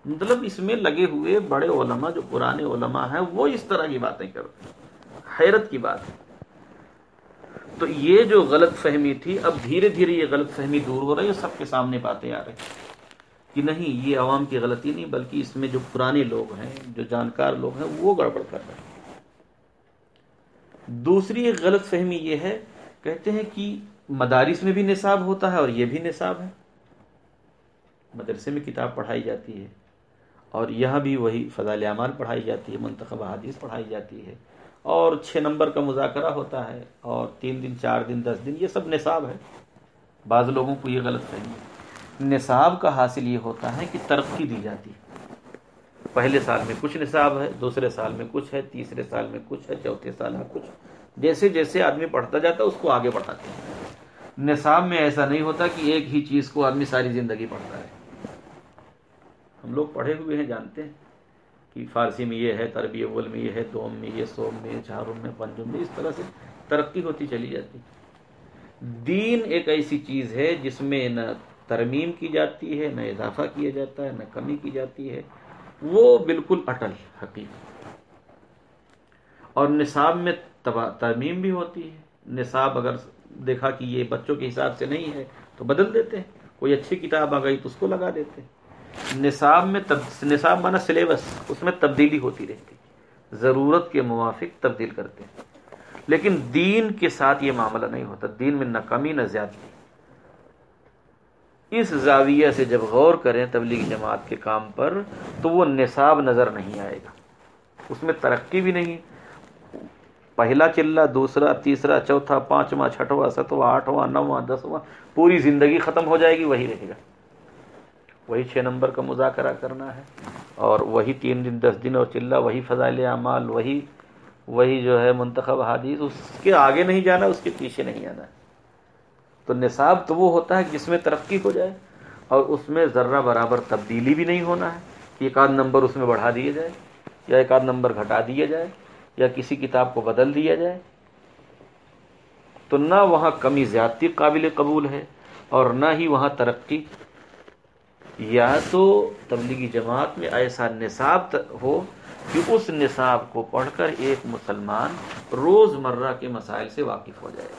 مطلب اس میں لگے ہوئے بڑے علماء، جو پرانے علماء ہیں، وہ اس طرح کی باتیں کرتے ہیں۔ حیرت کی بات ہے۔ تو یہ جو غلط فہمی تھی، اب دھیرے دھیرے یہ غلط فہمی دور ہو رہی ہے سب کے سامنے باتیں آ رہی کہ نہیں، یہ عوام کی غلطی نہیں، بلکہ اس میں جو پرانے لوگ ہیں، جو جانکار لوگ ہیں، وہ گڑبڑ کر رہے ہیں۔ دوسری غلط فہمی یہ ہے، کہتے ہیں کہ مدارس میں بھی نصاب ہوتا ہے اور یہ بھی نصاب ہے۔ مدرسے میں کتاب پڑھائی جاتی ہے اور یہاں بھی وہی فضال اعمال پڑھائی جاتی ہے، منتخب حادث پڑھائی جاتی ہے اور چھ نمبر کا مذاکرہ ہوتا ہے اور تین دن، چار دن، دس دن، یہ سب نصاب ہے۔ بعض لوگوں کو یہ غلط فہمی نصاب کا حاصل یہ ہوتا ہے کہ ترقی دی جاتی ہے۔ پہلے سال میں کچھ نصاب ہے، دوسرے سال میں کچھ ہے، تیسرے سال میں کچھ ہے، چوتھے سال میں کچھ۔ جیسے جیسے آدمی پڑھتا جاتا ہے، اس کو آگے بڑھاتے ہیں۔ نصاب میں ایسا نہیں ہوتا کہ ایک ہی چیز کو آدمی ساری زندگی پڑھتا ہے۔ ہم لوگ پڑھے ہوئے ہیں، جانتے ہیں کہ فارسی میں یہ ہے تربی اول میں یہ ہے، دوم میں یہ، سوم میں جھارم میں، پنجم میں، اس طرح سے ترقی ہوتی چلی جاتی دین ایک ایسی چیز ہے جس میں نہ ترمیم کی جاتی ہے، نہ اضافہ کیا جاتا ہے، نہ کمی کی جاتی ہے۔ وہ بالکل اٹل حقیقت اور نصاب میں ترمیم بھی ہوتی ہے۔ نصاب اگر دیکھا کہ یہ بچوں کے حساب سے نہیں ہے تو بدل دیتے ہیں۔ کوئی اچھی کتاب آ گئی تو اس کو لگا دیتے ہیں۔ نصاب میں تب... نصاب مانا سلیبس اس میں تبدیلی ہوتی رہتی ضرورت کے موافق تبدیل کرتے ہیں۔ لیکن دین کے ساتھ یہ معاملہ نہیں ہوتا۔ دین میں نہ کمی، نہ زیادتی۔ اس زاویہ سے جب غور کریں تبلیغ جماعت کے کام پر، تو وہ نصاب نظر نہیں آئے گا۔ اس میں ترقی بھی نہیں۔ پہلا چلہ، دوسرا، تیسرا، چوتھا، پانچواں، چھٹواں، ستواں، آٹھواں، نواں، دسواں، پوری زندگی ختم ہو جائے گی، وہی رہے گا۔ وہی چھ نمبر کا مذاکرہ کرنا ہے اور وہی تین دن، دس دن اور چلہ، وہی فضائل اعمال، وہی وہی جو ہے منتخب حادیث اس کے آگے نہیں جانا، اس کے پیچھے نہیں آنا۔ ہے تو نصاب تو وہ ہوتا ہے جس میں ترقی ہو جائے اور اس میں ذرہ برابر تبدیلی بھی نہیں ہونا ہے کہ ایک آدھ نمبر اس میں بڑھا دیا جائے یا ایک آدھ نمبر گھٹا دیا جائے یا کسی کتاب کو بدل دیا جائے۔ تو نہ وہاں کمی زیادتی قابل قبول ہے اور نہ ہی وہاں ترقی یا تو تبلیغی جماعت میں ایسا نصاب ہو کہ اس نصاب کو پڑھ کر ایک مسلمان روز مرہ کے مسائل سے واقف ہو جائے۔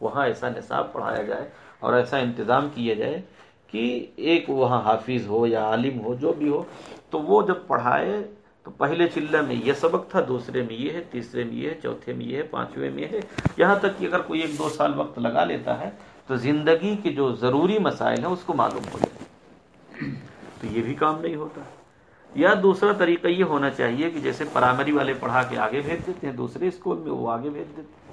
وہاں ایسا نصاب پڑھایا جائے اور ایسا انتظام کیا جائے کہ ایک وہاں حافظ ہو یا عالم ہو، جو بھی ہو، تو وہ جب پڑھائے تو پہلے چلہ میں یہ سبق تھا، دوسرے میں یہ ہے، تیسرے میں یہ ہے، چوتھے میں یہ ہے، پانچویں میں ہے۔ یہاں تک کہ اگر کوئی ایک دو سال وقت لگا لیتا ہے تو زندگی کے جو ضروری مسائل ہیں، اس کو معلوم ہو جائے تو یہ بھی کام نہیں ہوتا۔ یا دوسرا طریقہ یہ ہونا چاہیے کہ جیسے پرائمری والے پڑھا کے آگے بھیج دیتے ہیں، دوسرے اسکول میں وہ آگے بھیج دیتے ہیں۔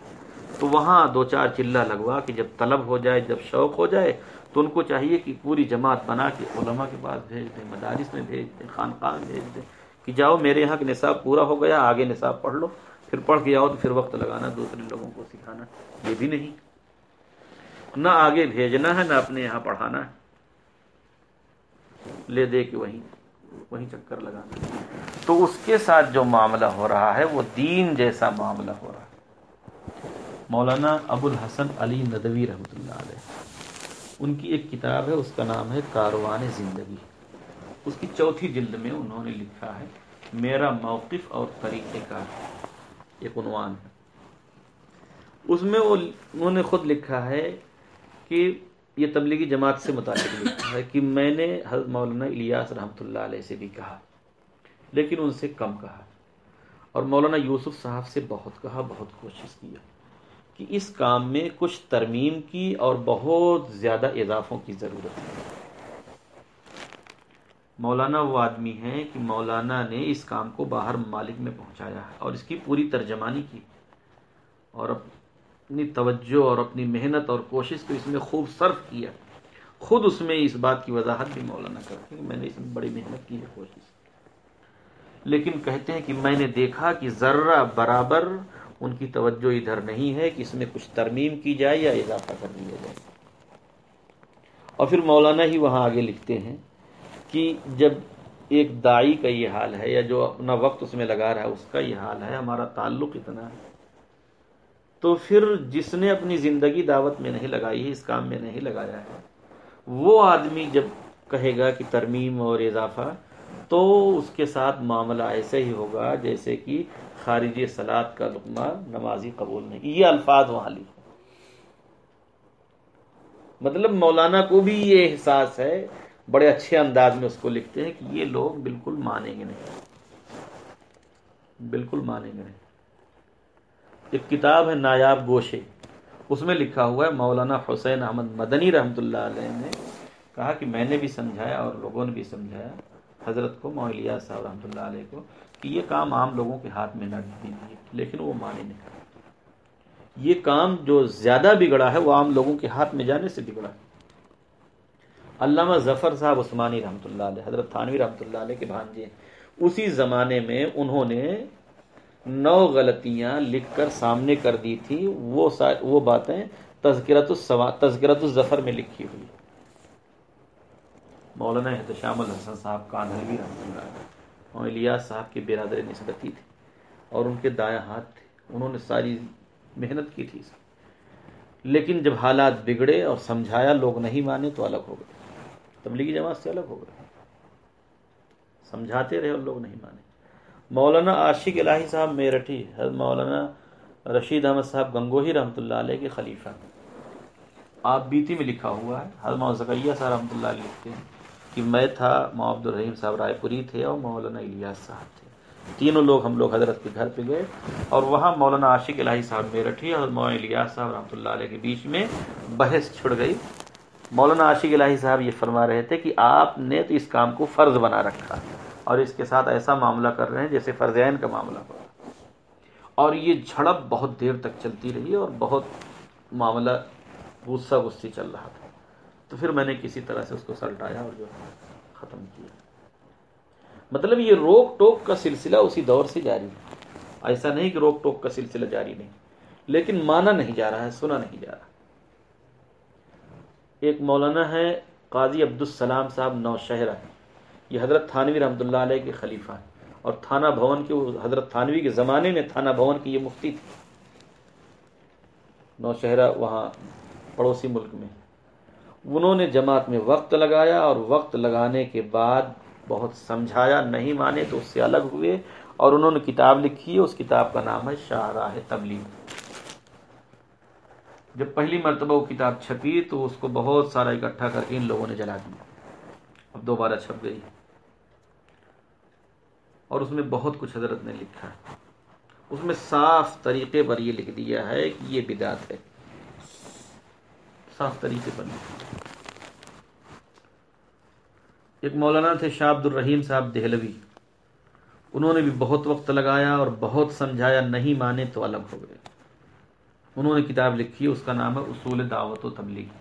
تو وہاں دو چار چلہ لگوا کہ جب طلب ہو جائے، جب شوق ہو جائے، تو ان کو چاہیے کہ پوری جماعت بنا کے علماء کے پاس بھیج دیں، مدارس میں بھیج دیں، خانقاہ میں بھیج دیں کہ جاؤ میرے یہاں کا نصاب پورا ہو گیا، آگے نصاب پڑھ لو، پھر پڑھ کے آؤ تو پھر وقت لگانا دوسرے لوگوں کو سکھانا، یہ بھی نہیں۔ نہ آگے بھیجنا ہے، نہ اپنے یہاں پڑھانا ہے۔ لے دے کے وہیں وہیں چکر لگانا تو اس کے ساتھ جو معاملہ ہو رہا ہے، وہ دین جیسا معاملہ ہو رہا ہے۔ مولانا ابو الحسن علی ندوی رحمۃ اللہ علیہ، ان کی ایک کتاب ہے، اس کا نام ہے کاروان زندگی۔ اس کی چوتھی جلد میں انہوں نے لکھا ہے، میرا موقف اور طریقہ کار۔ ایک عنوان ہے۔ اس میں وہ، انہوں نے خود لکھا ہے کہ یہ تبلیغی جماعت سے متعلق لکھا ہے کہ میں نے حضرت مولانا الیاس رحمۃ اللہ علیہ سے بھی کہا، لیکن ان سے کم کہا۔ اور مولانا یوسف صاحب سے بہت کہا، بہت کوشش کیا کہ اس کام میں کچھ ترمیم کی اور بہت زیادہ اضافوں کی ضرورت ہے۔ مولانا وہ آدمی ہیں کہ مولانا نے اس کام کو باہر ممالک میں پہنچایا ہے اور اس کی پوری ترجمانی کی۔ اور اب اپنی توجہ اور اپنی محنت اور کوشش کو اس میں خوب صرف کیا۔ خود اس میں اس بات کی وضاحت بھی مولانا کرتے ہیں کہ میں نے اس میں بڑی محنت کی ہے، کوشش لیکن کہتے ہیں کہ میں نے دیکھا کہ ذرہ برابر ان کی توجہ ادھر نہیں ہے کہ اس میں کچھ ترمیم کی جائے یا اضافہ کر دیا جائے۔ اور پھر مولانا ہی وہاں آگے لکھتے ہیں کہ جب ایک دائی کا یہ حال ہے یا جو اپنا وقت اس میں لگا رہا ہے، اس کا یہ حال ہے، ہمارا تعلق اتنا ہے۔ تو پھر جس نے اپنی زندگی دعوت میں نہیں لگائی ہے، اس کام میں نہیں لگایا ہے۔ وہ آدمی جب کہے گا کہ ترمیم اور اضافہ، تو اس کے ساتھ معاملہ ایسے ہی ہوگا جیسے کہ خارج سلاد کا لقمہ نمازی قبول نہیں۔ یہ الفاظ وہاں لکھو مطلب مولانا کو بھی یہ احساس ہے، بڑے اچھے انداز میں اس کو لکھتے ہیں کہ یہ لوگ بالکل مانیں گے نہیں۔ بالکل مانیں گے نہیں۔ ایک کتاب ہے نایاب گوشے، اس میں لکھا ہوا ہے، مولانا حسین احمد مدنی رحمۃ اللہ علیہ نے کہا کہ میں نے بھی سمجھایا اور لوگوں نے بھی سمجھایا، حضرت کو مولیا صاحب رحمۃ اللہ علیہ کو، کہ یہ کام عام لوگوں کے ہاتھ میں نہ دیجیے لیکن وہ مانے نہیں۔ یہ کام جو زیادہ بگڑا ہے، وہ عام لوگوں کے ہاتھ میں جانے سے بگڑا ہے۔ علامہ ظفر صاحب عثمانی رحمۃ اللہ علیہ، حضرت تھانوی رحمۃ اللہ علیہ کے بھانجے، اسی زمانے میں انہوں نے نو غلطیاں لکھ کر سامنے کر دی تھی، وہ وہ باتیں تذکرت السوا تذکرت الظفر میں لکھی ہوئی۔ مولانا احتشام الحسن صاحب کانہوی رحمۃ اللہ اور الیاس صاحب کے برادر نسبتی تھے۔ اور ان کے دایاں ہاتھ تھے۔ انہوں نے ساری محنت کی تھی۔ لیکن جب حالات بگڑے اور سمجھایا لوگ نہیں مانے تو الگ ہو گئے۔ تبلیغی جماعت سے الگ ہو گئے۔ سمجھاتے رہے اور لوگ نہیں مانے۔ مولانا عاشق الہی صاحب میرٹھی، حضرت مولانا رشید احمد صاحب گنگوہی رحمۃ اللہ علیہ کے خلیفہ آپ بیتی میں لکھا ہوا ہے، حضرت مولانا صاحب رحمۃ اللہ علیہ لکھتے ہیں کہ میں تھا مو عبد الرحیم صاحب رائے پوری تھے اور مولانا الیاس صاحب تھے۔ تینوں لوگ ہم لوگ حضرت کے گھر پہ گئے اور وہاں مولانا عاشق الہی صاحب میرٹھی اور مولانا الیاس صاحب رحمۃ اللہ علیہ کے بیچ میں بحث چھڑ گئی۔ مولانا عاشق الہی صاحب یہ فرما رہے تھے کہ آپ نے تو اس کام کو فرض بنا رکھا۔ اور اس کے ساتھ ایسا معاملہ کر رہے ہیں جیسے فرض عین کا معاملہ ہو اور یہ جھڑپ بہت دیر تک چلتی رہی اور بہت معاملہ غصہ غصی چل رہا تھا۔ تو پھر میں نے کسی طرح سے اس کو سلٹایا اور جو ختم کیا۔ مطلب یہ روک ٹوک کا سلسلہ اسی دور سے جاری ہے۔ ایسا نہیں کہ روک ٹوک کا سلسلہ جاری نہیں، لیکن مانا نہیں جا رہا ہے، سنا نہیں جا رہا۔ ایک مولانا ہے قاضی عبدالسلام صاحب نو شہرہ یہ حضرت تھانوی رحمۃ اللہ علیہ کے خلیفہ ہیں۔ اور تھانہ بھون کے حضرت تھانوی کے زمانے میں تھانہ بھون کی یہ مفتی تھی۔ نو شہرہ وہاں پڑوسی ملک میں۔ انہوں نے جماعت میں وقت لگایا اور وقت لگانے کے بعد بہت سمجھایا، نہیں مانے تو اس سے الگ ہوئے اور انہوں نے کتاب لکھی ہے اس کتاب کا نام ہے شاہراہ تبلیغ۔ جب پہلی مرتبہ وہ کتاب چھپی تو اس کو بہت سارا اکٹھا کر کے ان لوگوں نے جلا دیا۔ اب دوبارہ چھپ گئی۔ اور اس میں بہت کچھ حضرت نے لکھا ہے۔ اس میں صاف طریقے پر یہ لکھ دیا ہے کہ یہ بدعت ہے۔ صاف طریقے پر۔ ایک مولانا تھے شاہ عبد الرحیم صاحب دہلوی۔ انہوں نے بھی بہت وقت لگایا اور بہت سمجھایا نہیں مانے تو الگ ہو گئے۔ انہوں نے کتاب لکھی، اس کا نام ہے اصول دعوت و تبلیغ۔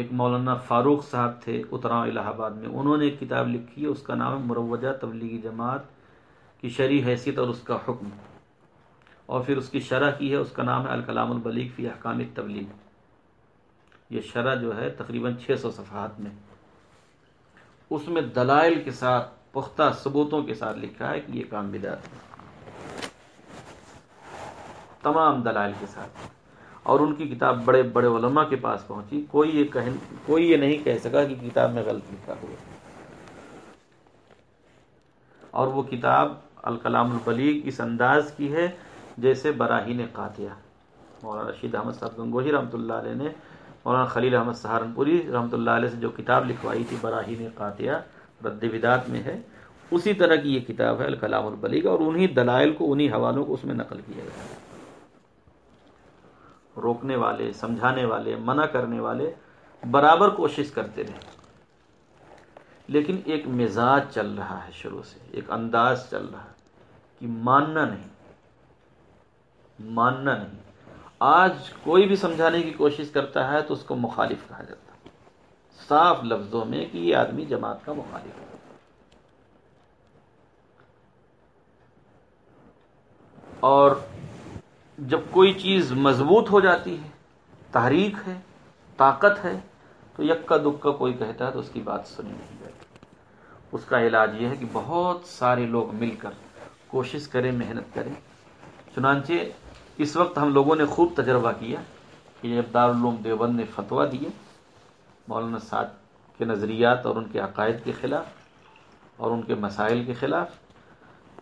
ایک مولانا فاروق صاحب تھے اترا الہ آباد میں، انہوں نے ایک کتاب لکھی ہے، اس کا نام ہے مروجہ تبلیغی جماعت کی شرح حیثیت اور اس کا حکم۔ اور پھر اس کی شرح کی ہے، اس کا نام ہے الکلام البلیغ فی احکام تبلیغ یہ شرح جو ہے تقریباً چھ سو صفحات میں۔ اس میں دلائل کے ساتھ، پختہ ثبوتوں کے ساتھ لکھا ہے کہ یہ کام بدات ہے۔ تمام دلائل کے ساتھ۔ اور ان کی کتاب بڑے بڑے علماء کے پاس پہنچی۔ کوئی یہ کہن کوئی یہ نہیں کہہ سکا کہ کتاب میں غلط لکھا ہوا اور وہ کتاب الکلام البلیغ اس انداز کی ہے جیسے براہین قاتیہ مولانا رشید احمد صاحب گنگوہی رحمۃ اللہ علیہ نے مولانا خلیل احمد سہارنپوری رحمۃ اللہ علیہ سے جو کتاب لکھوائی تھی براہین قاتیہ رد بدات میں ہے، اسی طرح کی یہ کتاب ہے الکلام البلیغ اور انہی دلائل کو، انہی حوالوں کو اس میں نقل کیا گیا۔ ہے روکنے والے، سمجھانے والے، منع کرنے والے برابر کوشش کرتے رہے۔ لیکن ایک مزاج چل رہا ہے شروع سے، ایک انداز چل رہا ہے کہ ماننا نہیں ماننا نہیں۔ آج کوئی بھی سمجھانے کی کوشش کرتا ہے تو اس کو مخالف کہا جاتا ہے۔ صاف لفظوں میں کہ یہ آدمی جماعت کا مخالف ہے۔ اور جب کوئی چیز مضبوط ہو جاتی ہے، تحریک ہے، طاقت ہے، تو یکا دکا کوئی کہتا ہے تو اس کی بات سنی نہیں جاتی۔ اس کا علاج یہ ہے کہ بہت سارے لوگ مل کر کوشش کریں، محنت کریں۔ چنانچہ اس وقت ہم لوگوں نے خوب تجربہ کیا کہ جب دارالعلوم دیوبند نے فتویٰ دیے مولانا سعد کے نظریات اور ان کے عقائد کے خلاف اور ان کے مسائل کے خلاف،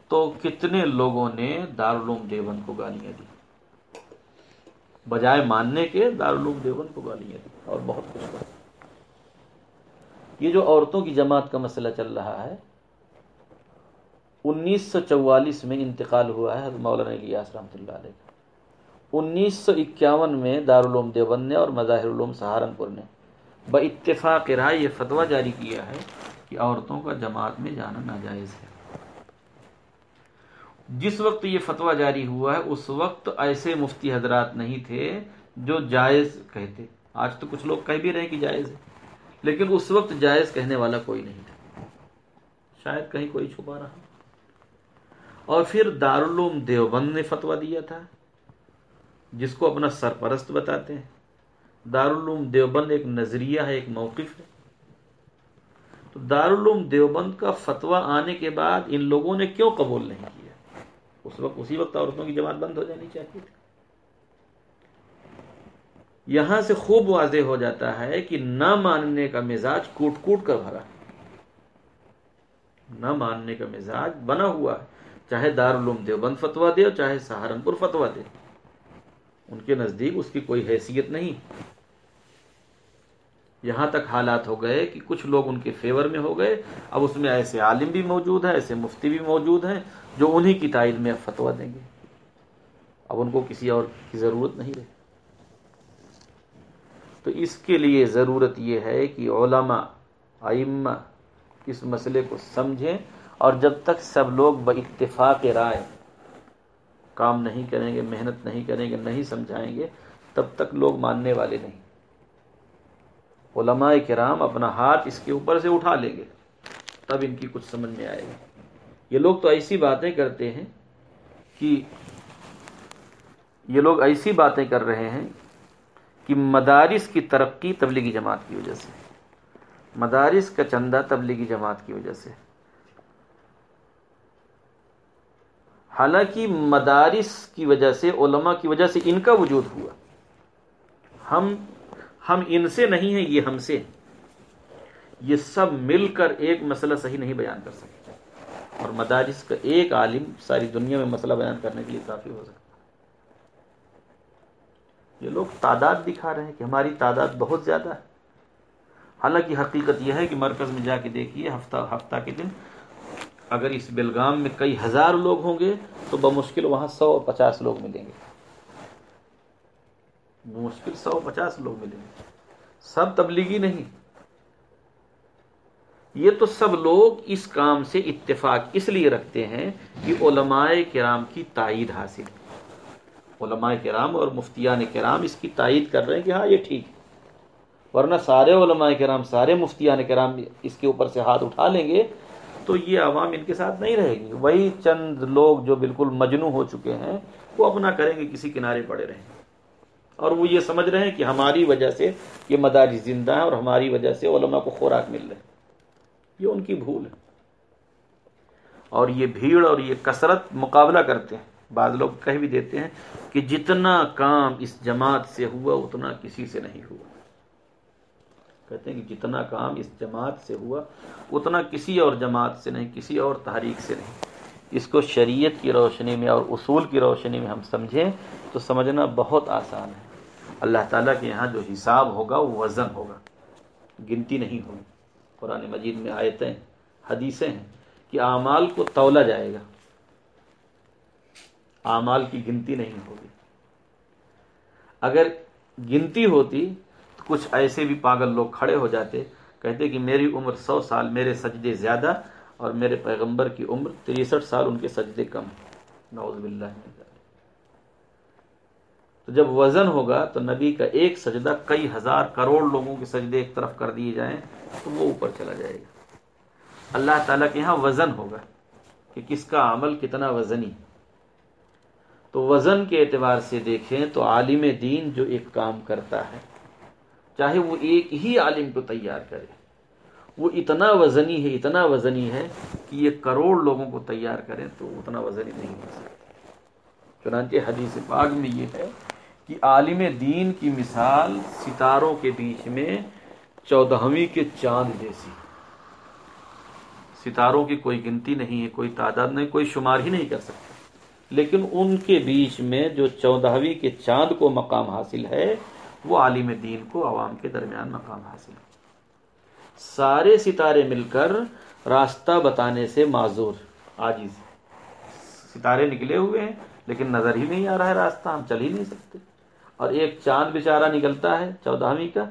تو کتنے لوگوں نے دارالعلوم دیوبند کو گالیاں دی بجائے ماننے کے دارالعلوم دیوبند کو گالیاں دی اور بہت کچھ یہ جو عورتوں کی جماعت کا مسئلہ چل رہا ہے، انیس سو چوالیس میں انتقال ہوا ہے مولانا الیاس رحمۃ اللہ علیہ کا۔ انیس سو اکیاون میں دارالعلوم دیوبند نے اور مظاہر علوم سہارنپور نے ب اتفاق رائے یہ فتویٰ جاری کیا ہے کہ عورتوں کا جماعت میں جانا ناجائز ہے۔ جس وقت یہ فتویٰ جاری ہوا ہے، اس وقت ایسے مفتی حضرات نہیں تھے جو جائز کہتے۔ آج تو کچھ لوگ کہہ بھی رہے کہ جائز ہے، لیکن اس وقت جائز کہنے والا کوئی نہیں تھا۔ شاید کہیں کوئی چھپا رہا۔ اور پھر دارالعلوم دیوبند نے فتویٰ دیا تھا، جس کو اپنا سرپرست بتاتے ہیں۔ دارالعلوم دیوبند ایک نظریہ ہے، ایک موقف ہے۔ تو دارالعلوم دیوبند کا فتویٰ آنے کے بعد ان لوگوں نے کیوں قبول نہیں کیا؟ اس وقت اسی وقت عورتوں کی جماعت بند ہو جانی چاہیے تھی۔ یہاں سے خوب واضح ہو جاتا ہے کہ نہ ماننے کا مزاج کوٹ کوٹ کر بھرا نہ ماننے کا مزاج بنا ہوا ہے۔ چاہے دارالعلوم دیوبند فتوا دے اور چاہے سہارنپور فتوا دے۔ ان کے نزدیک اس کی کوئی حیثیت نہیں۔ یہاں تک حالات ہو گئے کہ کچھ لوگ ان کے فیور میں ہو گئے۔ اب اس میں ایسے عالم بھی موجود ہیں، ایسے مفتی بھی موجود ہیں۔ جو انہی کی تائید میں فتوا دیں گے۔ اب ان کو کسی اور کی ضرورت نہیں رہے تو اس کے لیے ضرورت یہ ہے کہ علماء، ائمہ اس مسئلے کو سمجھیں اور جب تک سب لوگ ب اتفاق رائے کام نہیں کریں گے، محنت نہیں کریں گے، نہیں سمجھائیں گے، تب تک لوگ ماننے والے نہیں۔ علماء کرام اپنا ہاتھ اس کے اوپر سے اٹھا لیں گے، تب ان کی کچھ سمجھ میں آئے گا یہ لوگ تو ایسی باتیں کرتے ہیں کہ یہ لوگ ایسی باتیں کر رہے ہیں کہ مدارس کی ترقی تبلیغی جماعت کی وجہ سے، مدارس کا چندہ تبلیغی جماعت کی وجہ سے۔ حالانکہ مدارس کی وجہ سے، علماء کی وجہ سے ان کا وجود ہوا۔ ہم ہم ان سے نہیں ہیں، یہ ہم سے یہ سب مل کر ایک مسئلہ صحیح نہیں بیان کر سکتے۔ اور مدارس کا ایک عالم ساری دنیا میں مسئلہ بیان کرنے کے لیے کافی ہو سکتا یہ لوگ تعداد دکھا رہے ہیں کہ ہماری تعداد بہت زیادہ ہے۔ حالانکہ حقیقت یہ ہے کہ مرکز میں جا کے دیکھیے، ہفتہ ہفتہ کے دن اگر اس بیلگام میں کئی ہزار لوگ ہوں گے تو بمشکل وہاں سو پچاس لوگ ملیں گے۔ مشکل سو پچاس لوگ ملیں گے۔ سب تبلیغی نہیں۔ یہ تو سب لوگ اس کام سے اتفاق اس لیے رکھتے ہیں کہ علماء کرام کی تائید حاصل علماء کرام اور مفتیان کرام اس کی تائید کر رہے ہیں کہ ہاں یہ ٹھیک ورنہ سارے علماء کرام، سارے مفتیان کرام اس کے اوپر سے ہاتھ اٹھا لیں گے تو یہ عوام ان کے ساتھ نہیں رہے گی۔ وہی چند لوگ جو بالکل مجنو ہو چکے ہیں، وہ اپنا کریں گے، کسی کنارے پڑے رہیں۔ اور وہ یہ سمجھ رہے ہیں کہ ہماری وجہ سے یہ مدارس زندہ ہے اور ہماری وجہ سے علماء کو خوراک مل رہے یہ ان کی بھول ہے۔ اور یہ بھیڑ اور یہ کثرت مقابلہ کرتے ہیں۔ بعض لوگ کہہ بھی دیتے ہیں کہ جتنا کام اس جماعت سے ہوا، اتنا کسی سے نہیں ہوا۔ کہتے ہیں کہ جتنا کام اس جماعت سے ہوا، اتنا کسی اور جماعت سے نہیں، کسی اور تحریک سے نہیں۔ اس کو شریعت کی روشنی میں اور اصول کی روشنی میں ہم سمجھیں تو سمجھنا بہت آسان ہے۔ اللہ تعالیٰ کے یہاں جو حساب ہوگا، وہ وزن ہوگا۔ گنتی نہیں ہوگی۔ قرآن مجید میں آیتیں، حدیثیں ہیں کہ اعمال کو تولا جائے گا۔ اعمال کی گنتی نہیں ہوگی۔ اگر گنتی ہوتی تو کچھ ایسے بھی پاگل لوگ کھڑے ہو جاتے، کہتے کہ میری عمر سو سال، میرے سجدے زیادہ اور میرے پیغمبر کی عمر تریسٹھ سال، ان کے سجدے کم۔ نعوذ باللہ تو جب وزن ہوگا تو نبی کا ایک سجدہ کئی ہزار کروڑ لوگوں کے سجدے ایک طرف کر دیے جائیں۔ تو وہ اوپر چلا جائے گا۔ اللہ تعالیٰ کے یہاں وزن ہوگا کہ کس کا عمل کتنا وزنی تو وزن کے اعتبار سے دیکھیں تو عالم دین جو ایک کام کرتا ہے، چاہے وہ ایک ہی عالم کو تیار کرے، وہ اتنا وزنی ہے، اتنا وزنی ہے کہ یہ کروڑ لوگوں کو تیار کریں تو اتنا وزنی نہیں ہو سکتا۔ چنانچہ حدیث پاک میں یہ ہے کہ عالم دین کی مثال ستاروں کے بیچ میں چودہویں کے چاند جیسی۔ ستاروں کی کوئی گنتی نہیں ہے، کوئی تعداد نہیں، کوئی شمار ہی نہیں کر سکتا لیکن ان کے بیچ میں جو چودہویں کے چاند کو مقام حاصل ہے، وہ عالم دین کو عوام کے درمیان مقام حاصل ہے۔ سارے ستارے مل کر راستہ بتانے سے معذور آجیز ستارے نکلے ہوئے ہیں، لیکن نظر ہی نہیں آ رہا ہے راستہ، ہم چل ہی نہیں سکتے۔ اور ایک چاند بیچارہ نکلتا ہے چودہویں کا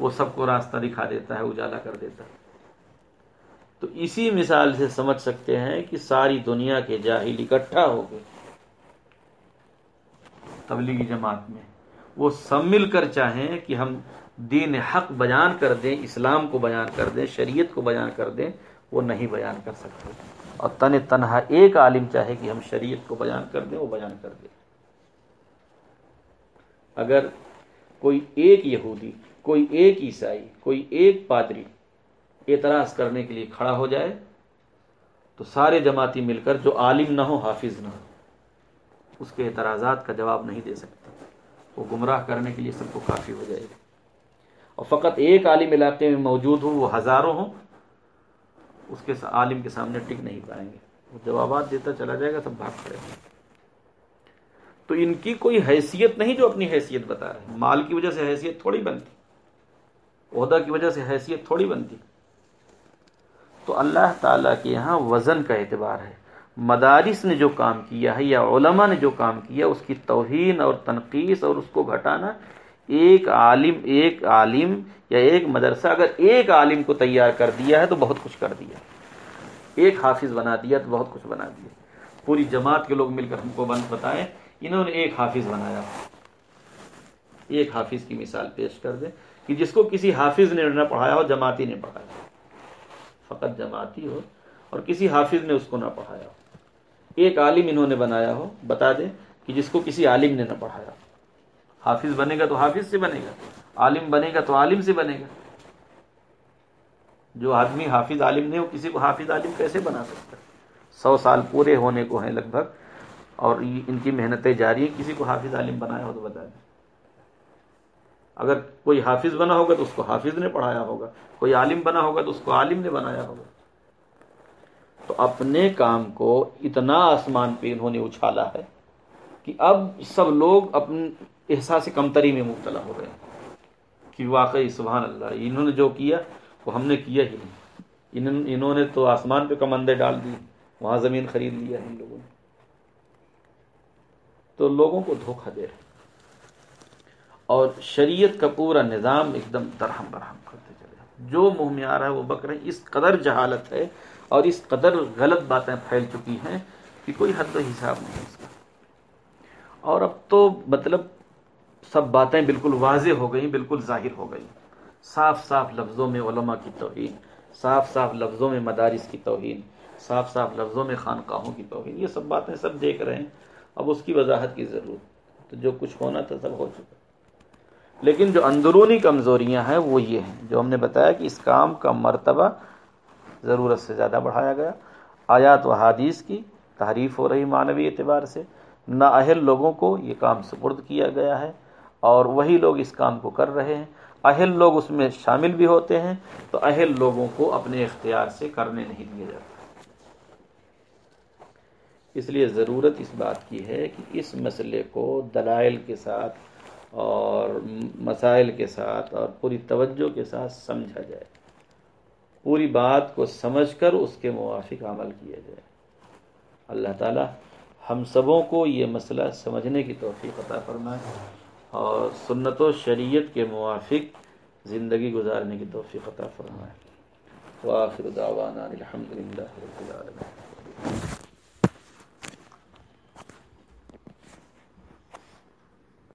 وہ سب کو راستہ دکھا دیتا ہے، اجالا کر دیتا ہے۔ تو اسی مثال سے سمجھ سکتے ہیں کہ ساری دنیا کے جاہل اکٹھا ہو گئے۔ تبلیغی جماعت میں۔ وہ سب مل کر چاہیں کہ ہم دین حق بیان کر دیں، اسلام کو بیان کر دیں، شریعت کو بیان کر دیں، وہ نہیں بیان کر سکتے۔ اور تن تنہا ایک عالم چاہے کہ ہم شریعت کو بیان کر دیں، وہ بیان کر دیں اگر کوئی ایک یہودی کوئی ایک عیسائی، کوئی ایک پادری اعتراض کرنے کے لیے کھڑا ہو جائے تو سارے جماعتی مل کر جو عالم نہ ہو، حافظ نہ ہو، اس کے اعتراضات کا جواب نہیں دے سکتا وہ گمراہ کرنے کے لیے سب کو کافی ہو جائے گا۔ اور فقط ایک عالم علاقے میں موجود ہوں، وہ ہزاروں ہوں، اس کے عالم کے سامنے ٹک نہیں پائیں گے۔ وہ جوابات دیتا چلا جائے گا، سب بھاگ کھڑے ہوں تو ان کی کوئی حیثیت نہیں جو اپنی حیثیت بتا رہے ہیں۔ مال کی وجہ سے حیثیت تھوڑی بنتی۔ عہدہ کی وجہ سے حیثیت تھوڑی بنتی۔ تو اللہ تعالیٰ کے یہاں وزن کا اعتبار ہے۔ مدارس نے جو کام کیا ہے یا علماء نے جو کام کیا، اس کی توہین اور تنقید اور اس کو گھٹانا، ایک عالم ایک عالم یا ایک مدرسہ اگر ایک عالم کو تیار کر دیا ہے تو بہت کچھ کر دیا۔ ایک حافظ بنا دیا تو بہت کچھ بنا دیا۔ پوری جماعت کے لوگ مل کر ہم کو بند بتائیں، انہوں نے ایک حافظ بنایا۔ ایک حافظ کی مثال پیش کر دیں۔ کہ جس کو کسی حافظ نے نہ پڑھایا ہو، جماعتی نے پڑھایا فقط جماعتی ہو اور کسی حافظ نے اس کو نہ پڑھایا ہو۔ ایک عالم انہوں نے بنایا ہو، بتا دیں کہ جس کو کسی عالم نے نہ پڑھایا حافظ بنے گا تو حافظ سے بنے گا، عالم بنے گا تو عالم سے بنے گا۔ جو آدمی حافظ عالم نہیں ہو، کسی کو حافظ عالم کیسے بنا سکتا سو سال پورے ہونے کو ہیں لگ بھگ، اور ان کی محنتیں جاری ہیں، کسی کو حافظ عالم بنایا ہو تو بتا دیں۔ اگر کوئی حافظ بنا ہوگا تو اس کو حافظ نے پڑھایا ہوگا، کوئی عالم بنا ہوگا تو اس کو عالم نے بنایا ہوگا۔ تو اپنے کام کو اتنا آسمان پہ انہوں نے اچھالا ہے کہ اب سب لوگ اپنے احساس کمتری میں مبتلا ہو گئے کہ واقعی سبحان اللہ، انہوں نے جو کیا وہ ہم نے کیا ہی نہیں۔ انہوں نے تو آسمان پہ کمندے ڈال دی، وہاں زمین خرید لیا ان لوگوں نے۔ تو لوگوں کو دھوکہ دے رہے اور شریعت کا پورا نظام ایک دم درہم برہم کرتے چلے جو منہ میں آ رہا ہے وہ بک رہے ہیں۔ اس قدر جہالت ہے اور اس قدر غلط باتیں پھیل چکی ہیں کہ کوئی حد و حساب نہیں اس کا۔ اور اب تو مطلب سب باتیں بالکل واضح ہو گئیں، بالکل ظاہر ہو گئی صاف صاف لفظوں میں علماء کی توہین، صاف صاف لفظوں میں مدارس کی توہین، صاف صاف لفظوں میں خانقاہوں کی توہین، یہ سب باتیں سب دیکھ رہے ہیں۔ اب اس کی وضاحت کی ضرورت۔ تو جو کچھ ہونا تھا سب ہو چکا۔ لیکن جو اندرونی کمزوریاں ہیں وہ یہ ہیں۔ جو ہم نے بتایا کہ اس کام کا مرتبہ ضرورت سے زیادہ بڑھایا گیا۔ آیات و حادیث کی تعریف ہو رہی معنوی اعتبار سے۔ نااہل لوگوں کو یہ کام سپرد کیا گیا ہے اور وہی لوگ اس کام کو کر رہے ہیں۔ اہل لوگ اس میں شامل بھی ہوتے ہیں تو اہل لوگوں کو اپنے اختیار سے کرنے نہیں دیا جاتا اس لیے ضرورت اس بات کی ہے کہ اس مسئلے کو دلائل کے ساتھ اور مسائل کے ساتھ اور پوری توجہ کے ساتھ سمجھا جائے۔ پوری بات کو سمجھ کر اس کے موافق عمل کیا جائے۔ اللہ تعالی ہم سبوں کو یہ مسئلہ سمجھنے کی توفیق عطا فرمائے اور سنت و شریعت کے موافق زندگی گزارنے کی توفیق عطا فرمائے۔ وآخر دعوانا الحمد للہ رب العالمين